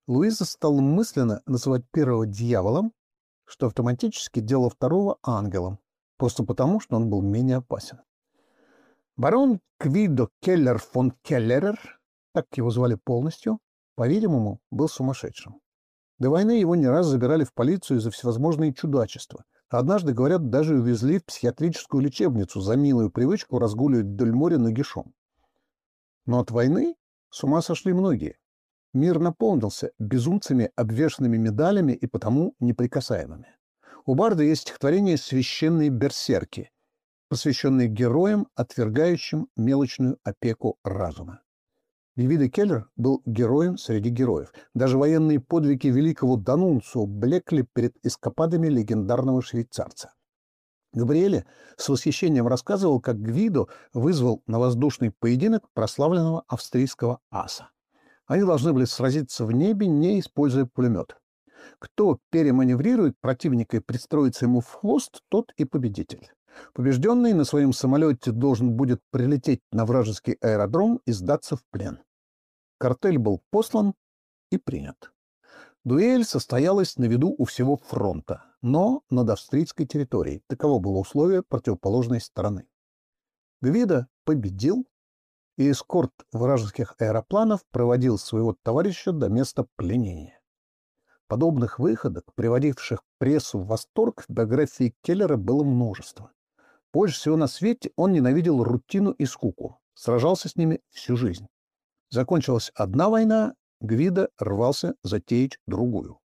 Луиза стал мысленно называть первого дьяволом, что автоматически делало второго ангелом, просто потому, что он был менее опасен. Барон Квидо Келлер фон Келлерер, так его звали полностью, по-видимому, был сумасшедшим. До войны его не раз забирали в полицию за всевозможные чудачества. однажды, говорят, даже увезли в психиатрическую лечебницу за милую привычку разгуливать вдоль моря нагишом. Но от войны с ума сошли многие. Мир наполнился безумцами, обвешанными медалями и потому неприкасаемыми. У Барда есть стихотворение «Священные берсерки», посвященные героям, отвергающим мелочную опеку разума. Вивида Келлер был героем среди героев. Даже военные подвиги великого Данунцу блекли перед эскападами легендарного швейцарца. Габриэле с восхищением рассказывал, как Гвидо вызвал на воздушный поединок прославленного австрийского аса. Они должны были сразиться в небе, не используя пулемет. Кто переманеврирует противника и пристроится ему в хвост, тот и победитель. Побежденный на своем самолете должен будет прилететь на вражеский аэродром и сдаться в плен. Картель был послан и принят. Дуэль состоялась на виду у всего фронта, но над австрийской территорией. Таково было условие противоположной стороны. Гвида победил, и эскорт вражеских аэропланов проводил своего товарища до места пленения. Подобных выходок, приводивших прессу в восторг, биографии Келлера было множество. Больше всего на свете он ненавидел рутину и скуку, сражался с ними всю жизнь. Закончилась одна война, Гвида рвался затеять другую.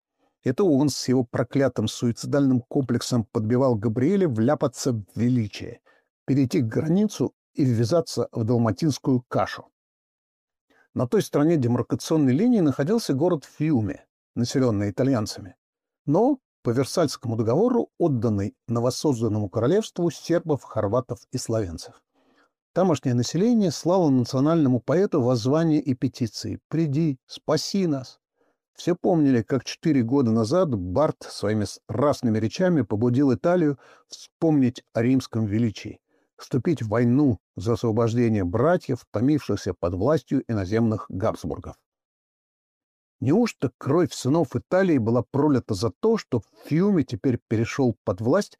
Это он с его проклятым суицидальным комплексом подбивал Габриэля вляпаться в величие, перейти к границу и ввязаться в далматинскую кашу. На той стороне демаркационной линии находился город Фиуме, населенный итальянцами. Но по Версальскому договору отданный новосозданному королевству сербов, хорватов и славянцев. Тамошнее население слало национальному поэту воззвания и петиции «Приди, спаси нас». Все помнили, как четыре года назад Барт своими страстными речами побудил Италию вспомнить о римском величии, вступить в войну за освобождение братьев, томившихся под властью иноземных Габсбургов. Неужто кровь сынов Италии была пролита за то, что Фьюми теперь перешел под власть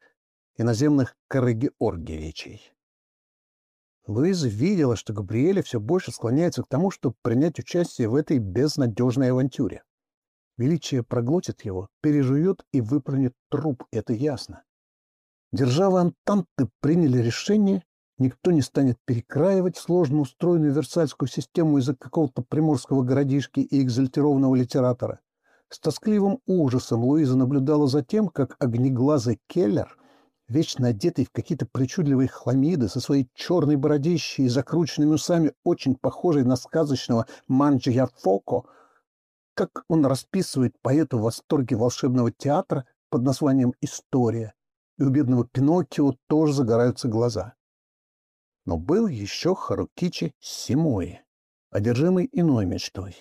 иноземных Карагеоргиевичей? Луиза видела, что Габриэля все больше склоняется к тому, чтобы принять участие в этой безнадежной авантюре. Величие проглотит его, пережует и выплюнет труп, это ясно. Державы Антанты приняли решение Никто не станет перекраивать сложно устроенную Версальскую систему из-за какого-то приморского городишки и экзальтированного литератора. С тоскливым ужасом Луиза наблюдала за тем, как огнеглазый Келлер, вечно одетый в какие-то причудливые хламиды, со своей черной бородищей и закрученными усами, очень похожий на сказочного Манджия Фоко, как он расписывает поэту в восторге волшебного театра под названием «История», и у бедного Пиноккио тоже загораются глаза. Но был еще Харукичи Симои, одержимый иной мечтой.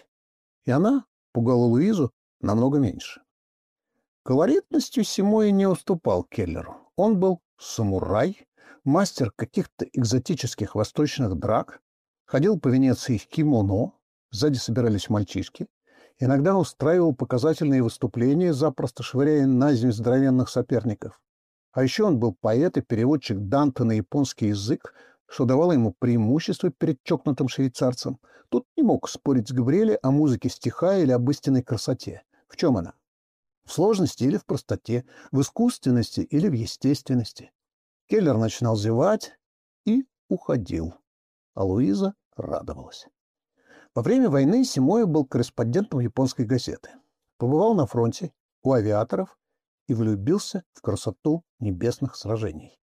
И она пугала Луизу намного меньше. Колоритностью Симои не уступал Келлеру. Он был самурай, мастер каких-то экзотических восточных драк, ходил по Венеции в кимоно, сзади собирались мальчишки, иногда устраивал показательные выступления, запросто швыряя на землю здоровенных соперников. А еще он был поэт и переводчик Данте на японский язык, что давало ему преимущество перед чокнутым швейцарцем. Тут не мог спорить с Габриэле о музыке стиха или об истинной красоте. В чем она? В сложности или в простоте, в искусственности или в естественности. Келлер начинал зевать и уходил. А Луиза радовалась. Во время войны Симоя был корреспондентом японской газеты. Побывал на фронте, у авиаторов и влюбился в красоту небесных сражений.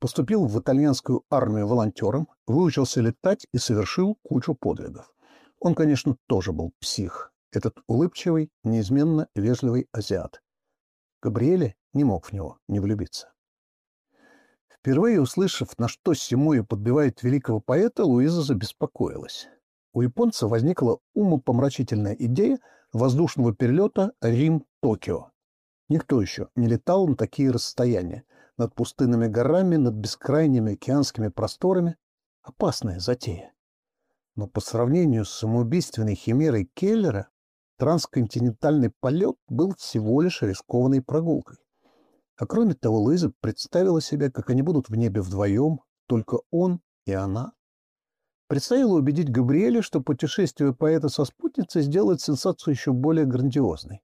Поступил в итальянскую армию волонтером, выучился летать и совершил кучу подвигов. Он, конечно, тоже был псих, этот улыбчивый, неизменно вежливый азиат. Габриэле не мог в него не влюбиться. Впервые услышав, на что Симою подбивает великого поэта, Луиза забеспокоилась. У японца возникла умопомрачительная идея воздушного перелета Рим-Токио. Никто еще не летал на такие расстояния. Над пустынными горами, над бескрайними океанскими просторами. Опасная затея. Но по сравнению с самоубийственной химерой Келлера, трансконтинентальный полет был всего лишь рискованной прогулкой. А кроме того, Луиза представила себе, как они будут в небе вдвоем, только он и она. Представила убедить Габриэля, что путешествие поэта со спутницей сделает сенсацию еще более грандиозной.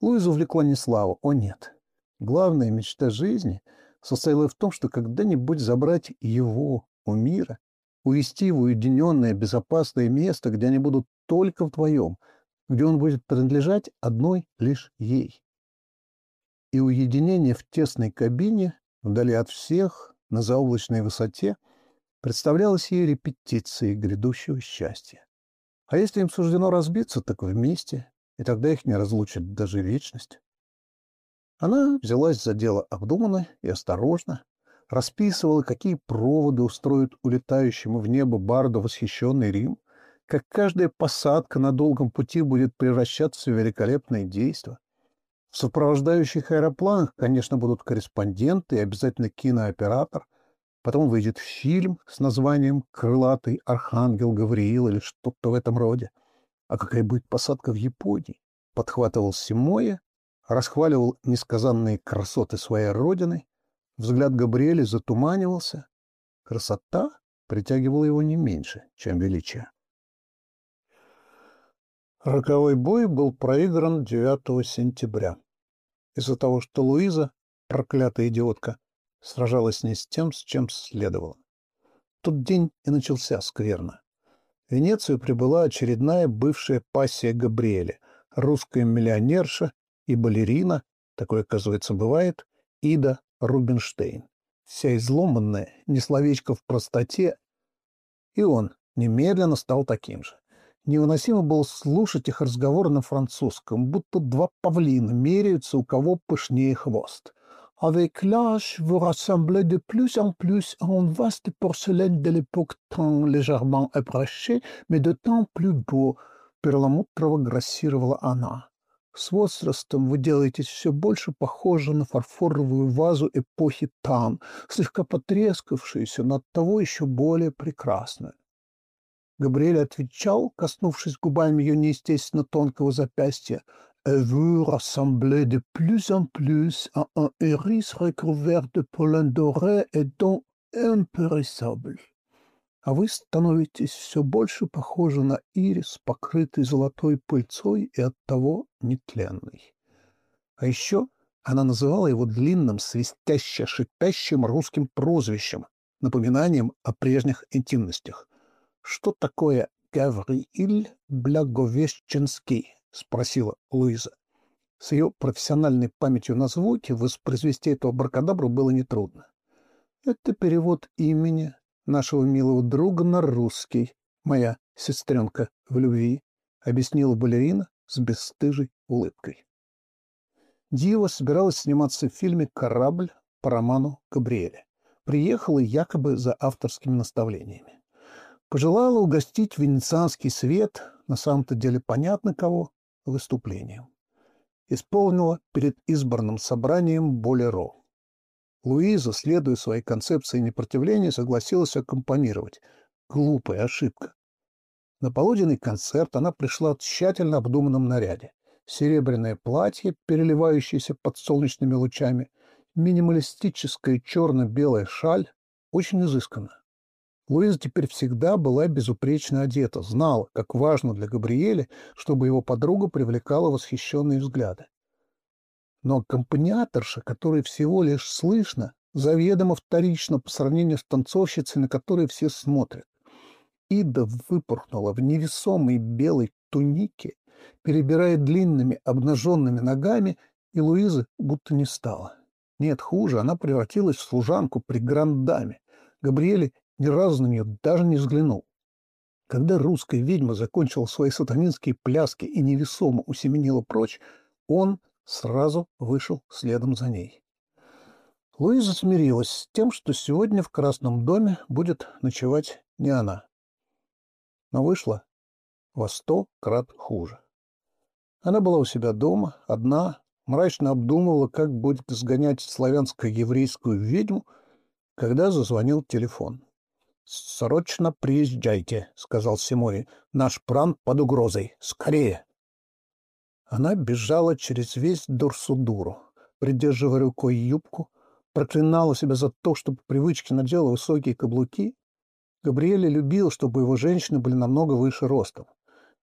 Луизу увлекла не слава, о нет. Главная мечта жизни состояла в том, что когда-нибудь забрать его у мира, увести в уединенное, безопасное место, где они будут только вдвоем, где он будет принадлежать одной лишь ей. И уединение в тесной кабине, вдали от всех, на заоблачной высоте, представлялось ей репетицией грядущего счастья. А если им суждено разбиться, так вместе, и тогда их не разлучит даже вечность. Она взялась за дело обдуманно и осторожно, расписывала, какие проводы устроит улетающему в небо барду восхищенный Рим, как каждая посадка на долгом пути будет превращаться в великолепное действо. В сопровождающих аэропланах, конечно, будут корреспонденты и обязательно кинооператор. Потом выйдет фильм с названием «Крылатый архангел Гавриил» или что-то в этом роде. А какая будет посадка в Японии? Подхватывал Симоя, расхваливал несказанные красоты своей родины. Взгляд Габриэля затуманивался. Красота притягивала его не меньше, чем величие. Роковой бой был проигран 9 сентября. Из-за того, что Луиза, проклятая идиотка, сражалась не с тем, с чем следовало. Тот день и начался скверно. Венецию прибыла очередная бывшая пассия Габриэля, русская миллионерша и балерина, такое, оказывается, бывает, Ида Рубинштейн. Вся изломанная, не словечко в простоте, и он немедленно стал таким же. Невыносимо было слушать их разговоры на французском, будто два павлина меряются, у кого пышнее хвост. Avec l'âge, vous rassemblez de plus en plus en vaste porcelaine de l'époque tant légèrement ébranchée, mais temps plus beau, перламутрово грассировала она. С возрастом вы делаетесь все больше похожи на фарфоровую вазу эпохи Тан, слегка потрескавшуюся, но оттого еще более прекрасную. Габриэль отвечал, коснувшись губами ее неестественно тонкого запястья, vous ressemblez de plus en plus à un iris recouvert de pollen doré et dont impérissable. А вы становитесь все больше похожи на ирис, покрытый золотой пыльцой и оттого нетленный. А еще она называла его длинным, свистяще-шипящим русским прозвищем, напоминанием о прежних интимностях. Что такое Гаврииль Благовещенский? — спросила Луиза. С ее профессиональной памятью на звуки воспроизвести эту абракадабру было нетрудно. Это перевод имени нашего милого друга на русский, моя сестренка в любви, объяснила балерина с бесстыжей улыбкой. Дива собиралась сниматься в фильме «Корабль» по роману Габриэля. Приехала якобы за авторскими наставлениями. Пожелала угостить венецианский свет, на самом-то деле понятно кого, выступлением. Исполнила перед избранным собранием «Болеро». Луиза, следуя своей концепции непротивления, согласилась аккомпанировать. Глупая ошибка. На полуденный концерт она пришла в тщательно обдуманном наряде. Серебряное платье, переливающееся под солнечными лучами, минималистическая черно-белая шаль, очень изысканно. Луиза теперь всегда была безупречно одета, знала, как важно для Габриэля, чтобы его подруга привлекала восхищенные взгляды. Но аккомпаниаторша, которой всего лишь слышно, заведомо вторично по сравнению с танцовщицей, на которой все смотрят. Ида выпорхнула в невесомой белой тунике, перебирая длинными обнаженными ногами, и Луизы будто не стало. Нет, хуже, она превратилась в служанку при грандаме. Габриэле ни разу на нее даже не взглянул. Когда русская ведьма закончила свои сатанинские пляски и невесомо усеменила прочь, он сразу вышел следом за ней. Луиза смирилась с тем, что сегодня в Красном доме будет ночевать не она. Но вышла во сто крат хуже. Она была у себя дома, одна, мрачно обдумывала, как будет сгонять славянско-еврейскую ведьму, когда зазвонил телефон. «Срочно приезжайте», — сказал Симори. «Наш пран под угрозой. Скорее!» Она бежала через весь Дурсудуру, придерживая рукой юбку, проклинала себя за то, что по привычке надела высокие каблуки. Габриэль любил, чтобы его женщины были намного выше ростом.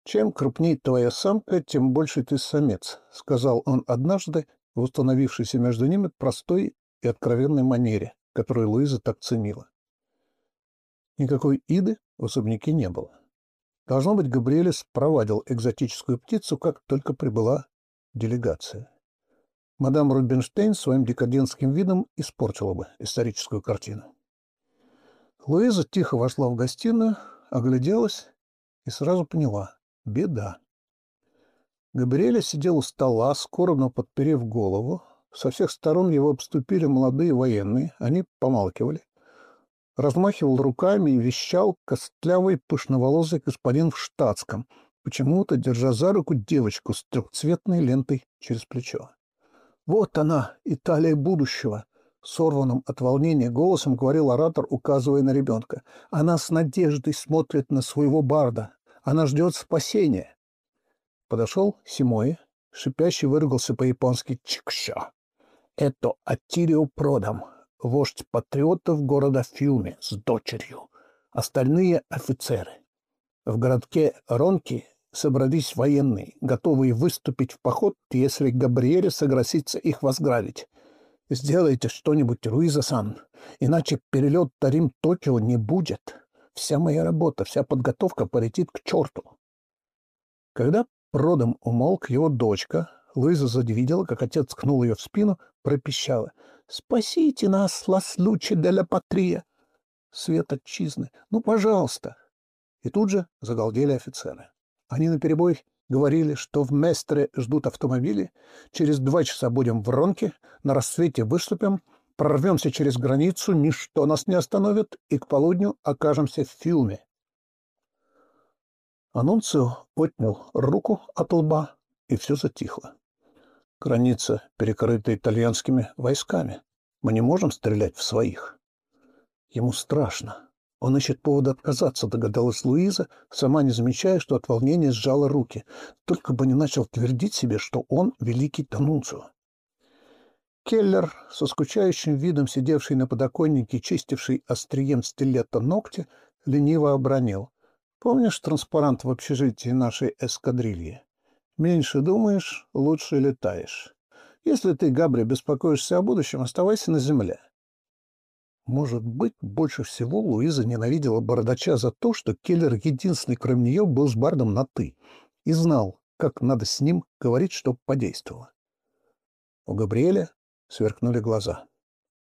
«Чем крупнее твоя самка, тем больше ты самец», — сказал он однажды в установившейся между ними простой и откровенной манере, которую Луиза так ценила. Никакой Иды в особняке не было. Должно быть, Габриэлис проводил экзотическую птицу, как только прибыла делегация. Мадам Рубинштейн своим декадентским видом испортила бы историческую картину. Луиза тихо вошла в гостиную, огляделась и сразу поняла — беда. Габриэля сидел у стола, скорбно подперев голову. Со всех сторон его обступили молодые военные, они помалкивали размахивал руками и вещал костлявый пышноволосый господин в штатском, почему-то держа за руку девочку с трехцветной лентой через плечо. «Вот она, Италия будущего!» Сорванным от волнения голосом говорил оратор, указывая на ребенка. «Она с надеждой смотрит на своего барда. Она ждет спасения». Подошел Симои, шипящий выругался по-японски «Чикша». «Это Аттирио продам вождь патриотов города Фюме с дочерью, остальные офицеры. В городке Ронки собрались военные, готовые выступить в поход, если Габриэле согласится их возглавить. Сделайте что-нибудь, Руиза-сан, иначе перелет Тарим-Токио не будет. Вся моя работа, вся подготовка полетит к черту. Когда продом умолк его дочка, Луиза завидела, как отец ткнул ее в спину, пропищала. «Спасите нас, ласлучи де ла патрия!» Свет отчизны. «Ну, пожалуйста!» И тут же загалдели офицеры. Они наперебой говорили, что в Местре ждут автомобили, через два часа будем в Ронке, на рассвете выступим, прорвемся через границу, ничто нас не остановит, и к полудню окажемся в Филме. Анунцио отнял руку от лба, и все затихло. Граница перекрыта итальянскими войсками. Мы не можем стрелять в своих. Ему страшно. Он ищет повод отказаться, догадалась Луиза, сама не замечая, что от волнения сжала руки. Только бы не начал твердить себе, что он великий Танунцио. Келлер, со скучающим видом сидевший на подоконнике, чистивший острием стилета ногти, лениво обронил. «Помнишь транспарант в общежитии нашей эскадрильи? Меньше думаешь, лучше летаешь. Если ты, Габри, беспокоишься о будущем, оставайся на земле. Может быть, больше всего Луиза ненавидела бородача за то, что Келлер единственный, кроме нее, был с Бардом на «ты» и знал, как надо с ним говорить, чтобы подействовало. У Габриэля сверкнули глаза.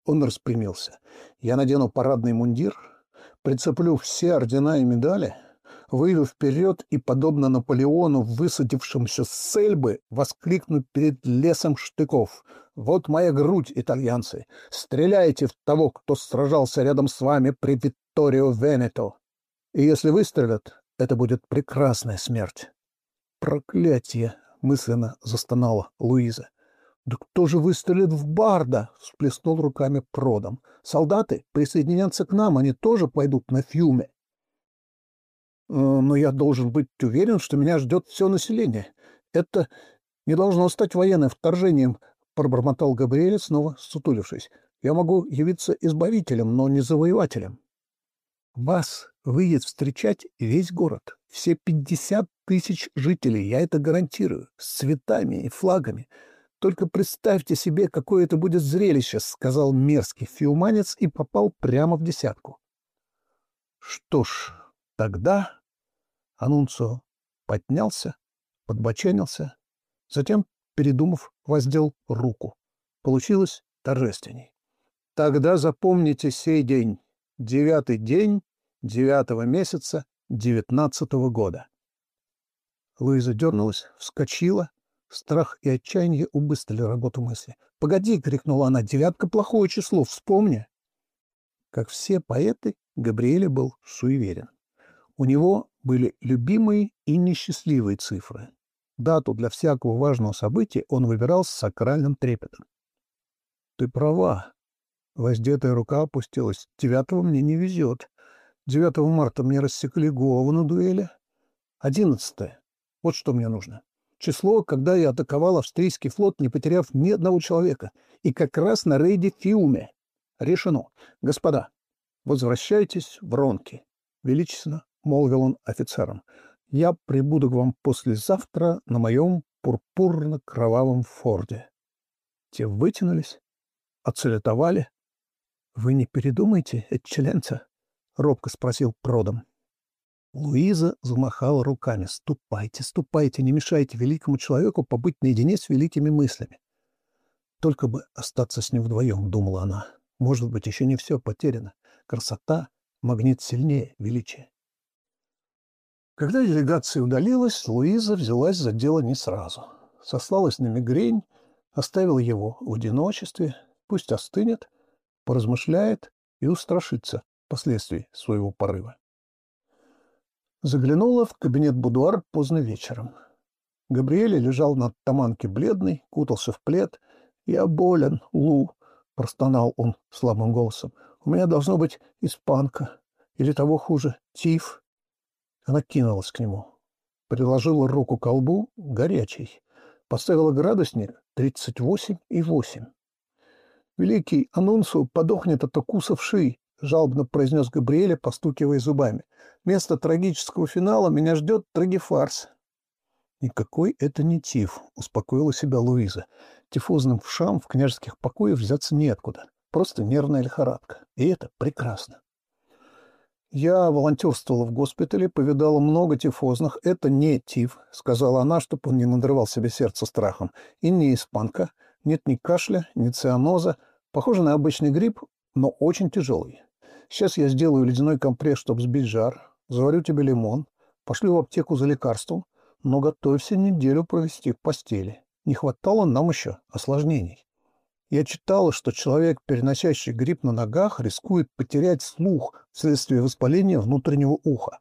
Он распрямился. «Я надену парадный мундир, прицеплю все ордена и медали, выйду вперед и, подобно Наполеону, высадившемуся с Эльбы, воскликну перед лесом штыков. «Вот моя грудь, итальянцы! Стреляйте в того, кто сражался рядом с вами при Витторио Венето! И если выстрелят, это будет прекрасная смерть!» «Проклятие!» — мысленно застонала Луиза. «Да кто же выстрелит в Барда?» — всплеснул руками Продом. «Солдаты присоединятся к нам, они тоже пойдут на Фьюме». Э, но я должен быть уверен, что меня ждет все население. Это не должно стать военным вторжением, — пробормотал Габриэль, снова сутулившись. Я могу явиться избавителем, но не завоевателем. Вас выйдет встречать весь город, все пятьдесят тысяч жителей, я это гарантирую, с цветами и флагами. Только представьте себе, какое это будет зрелище, — сказал мерзкий фиуманец и попал прямо в десятку. Что ж, тогда Анунцио поднялся, подбоченился, затем, передумав, воздел руку. Получилось торжественней. Тогда запомните сей день, девятый день девятого месяца девятнадцатого года. Луиза дернулась, вскочила. Страх и отчаяние убыстрили работу мысли. «Погоди!» — крикнула она. «Девятка — плохое число, вспомни!» Как все поэты, Габриэле был суеверен. У него были любимые и несчастливые цифры. Дату для всякого важного события он выбирал с сакральным трепетом. «Ты права». Воздетая рука опустилась. «Девятого мне не везет. Девятого марта мне рассекли голову на дуэли. Одиннадцатое. Вот что мне нужно. Число, когда я атаковал австрийский флот, не потеряв ни одного человека. И как раз на рейде Фиуме. Решено. Господа, возвращайтесь в Ронки. Величественно — молвил он офицерам, — «я прибуду к вам послезавтра на моем пурпурно-кровавом форде». Те вытянулись, отсалютовали. «Вы не передумайте, Эчеленца?» — робко спросил Продом. Луиза замахала руками. «Ступайте, ступайте, не мешайте великому человеку побыть наедине с великими мыслями». «Только бы остаться с ним вдвоем», — думала она. «Может быть, еще не все потеряно. Красота, магнит сильнее величия». Когда делегация удалилась, Луиза взялась за дело не сразу. Сослалась на мигрень, оставила его в одиночестве, пусть остынет, поразмышляет и устрашится последствий своего порыва. Заглянула в кабинет-будуар поздно вечером. Габриэль лежал на таманке бледный, кутался в плед. «Я болен, Лу», — простонал он слабым голосом. «У меня должно быть испанка. Или того хуже, тиф». Она кинулась к нему, приложила руку к колбу, горячий, поставила градусник 38,8. «Великий Анунсу подохнет от укуса вши», — жалобно произнес Габриэля, постукивая зубами. «Вместо трагического финала меня ждет трагефарс». «Никакой это не тиф», — успокоила себя Луиза. «Тифозным вшам в княжеских покоях взяться неоткуда. Просто нервная лихорадка. И это прекрасно». Я волонтерствовала в госпитале, повидала много тифозных. Это не тиф, сказала она, чтобы он не надрывал себе сердце страхом. И не испанка. Нет ни кашля, ни цианоза. Похоже на обычный грипп, но очень тяжелый. Сейчас я сделаю ледяной компресс, чтобы сбить жар. Заварю тебе лимон. Пошлю в аптеку за лекарством. Но готовься неделю провести в постели. Не хватало нам еще осложнений. Я читала, что человек, переносящий грипп на ногах, рискует потерять слух вследствие воспаления внутреннего уха.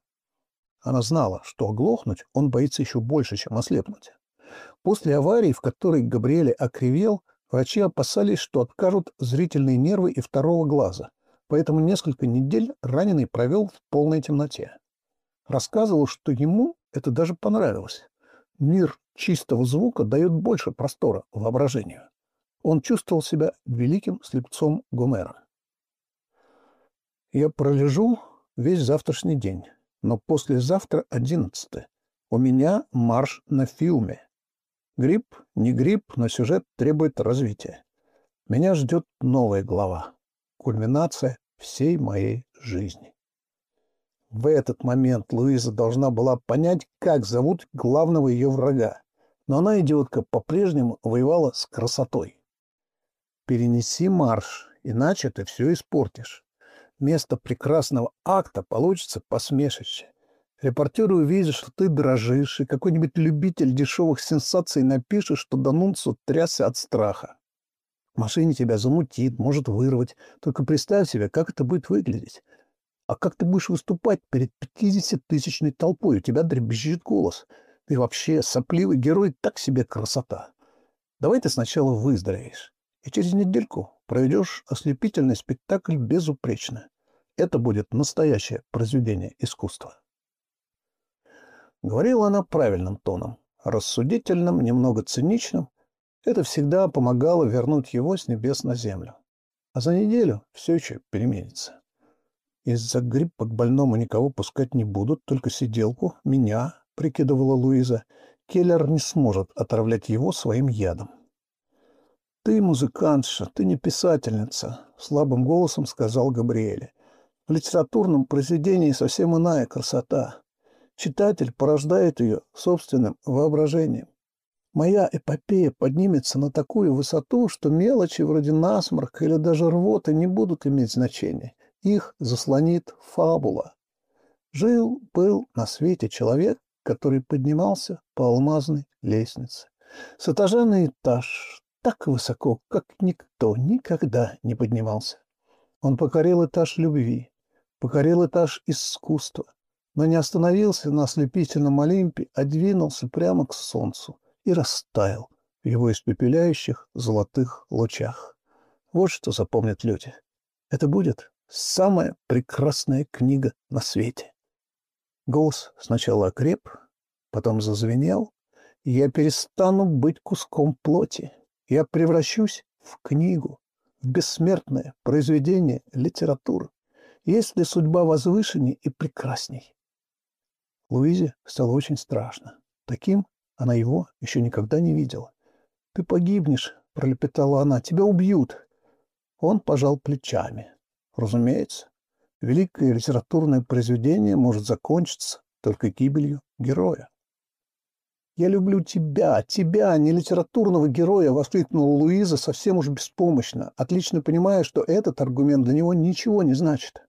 Она знала, что оглохнуть он боится еще больше, чем ослепнуть. После аварии, в которой Габриэле окривел, врачи опасались, что откажут зрительные нервы и второго глаза, поэтому несколько недель раненый провел в полной темноте. Рассказывал, что ему это даже понравилось. Мир чистого звука дает больше простора воображению. Он чувствовал себя великим слепцом Гомера. «Я пролежу весь завтрашний день, но послезавтра одиннадцатое. У меня марш на филме. Грипп, не грипп, но сюжет требует развития. Меня ждет новая глава, кульминация всей моей жизни». В этот момент Луиза должна была понять, как зовут главного ее врага. Но она, идиотка, по-прежнему воевала с красотой. Перенеси марш, иначе ты все испортишь. Место прекрасного акта получится посмешище. Репортеры увидят, что ты дрожишь, и какой-нибудь любитель дешевых сенсаций напишет, что Данунцу трясся от страха. В машине тебя замутит, может вырвать. Только представь себе, как это будет выглядеть. А как ты будешь выступать перед 50-тысячной толпой? У тебя дребезжит голос. Ты вообще сопливый герой, так себе красота. Давай ты сначала выздоровеешь. И через недельку проведешь ослепительный спектакль безупречно. Это будет настоящее произведение искусства. Говорила она правильным тоном, рассудительным, немного циничным. Это всегда помогало вернуть его с небес на землю. А за неделю все еще переменится. Из-за гриппа к больному никого пускать не будут, только сиделку, меня, прикидывала Луиза. Келлер не сможет отравлять его своим ядом. «Ты музыкантша, ты не писательница», — слабым голосом сказал Габриэле. «В литературном произведении совсем иная красота. Читатель порождает ее собственным воображением. Моя эпопея поднимется на такую высоту, что мелочи вроде насморка или даже рвоты не будут иметь значения. Их заслонит фабула. Жил-был на свете человек, который поднимался по алмазной лестнице. С этажа на этаж, так высоко, как никто никогда не поднимался. Он покорил этаж любви, покорил этаж искусства, но не остановился на ослепительном Олимпе, а двинулся прямо к солнцу и растаял в его испепеляющих золотых лучах. Вот что запомнят люди. Это будет самая прекрасная книга на свете. Голос сначала окреп, потом зазвенел, и я перестану быть куском плоти. Я превращусь в книгу, в бессмертное произведение литературы. Есть ли судьба возвышенней и прекрасней? Луизе стало очень страшно. Таким она его еще никогда не видела. «Ты погибнешь», — пролепетала она, — «тебя убьют». Он пожал плечами. Разумеется, великое литературное произведение может закончиться только гибелью героя. «Я люблю тебя, тебя, не литературного героя!» — воскликнула Луиза совсем уж беспомощно, отлично понимая, что этот аргумент для него ничего не значит.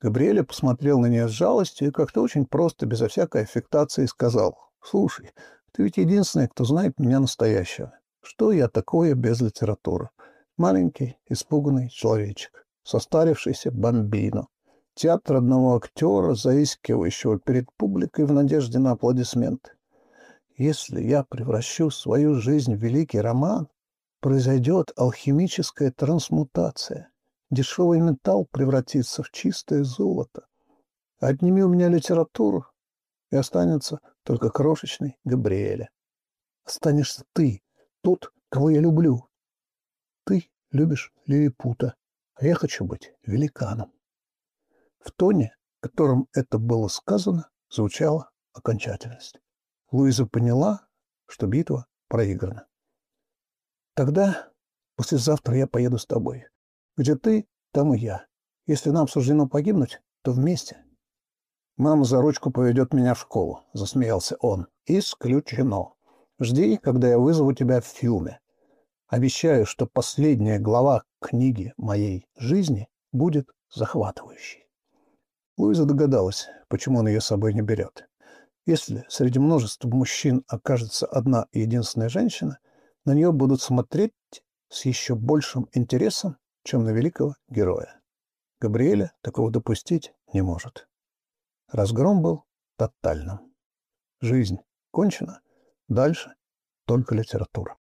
Габриэля посмотрел на нее с жалостью и как-то очень просто, безо всякой аффектации, сказал, «Слушай, ты ведь единственный, кто знает меня настоящего. Что я такое без литературы? Маленький, испуганный человечек, состарившийся бомбино. Театр одного актера, заискивающего перед публикой в надежде на аплодисменты. Если я превращу свою жизнь в великий роман, произойдет алхимическая трансмутация. Дешевый металл превратится в чистое золото. Отними у меня литературу, и останется только крошечный Габриэля. Останешься ты, тот, кого я люблю. Ты любишь лилипута, а я хочу быть великаном. В тоне, которым это было сказано, звучала окончательность. Луиза поняла, что битва проиграна. Тогда послезавтра я поеду с тобой. Где ты, там и я. Если нам суждено погибнуть, то вместе. Мама за ручку поведет меня в школу, засмеялся он. Исключено. Жди, когда я вызову тебя в фильме. Обещаю, что последняя глава книги моей жизни будет захватывающей. Луиза догадалась, почему он ее с собой не берет. Если среди множества мужчин окажется одна единственная женщина, на нее будут смотреть с еще большим интересом, чем на великого героя. Габриэля такого допустить не может. Разгром был тотальным. Жизнь кончена, дальше только литература.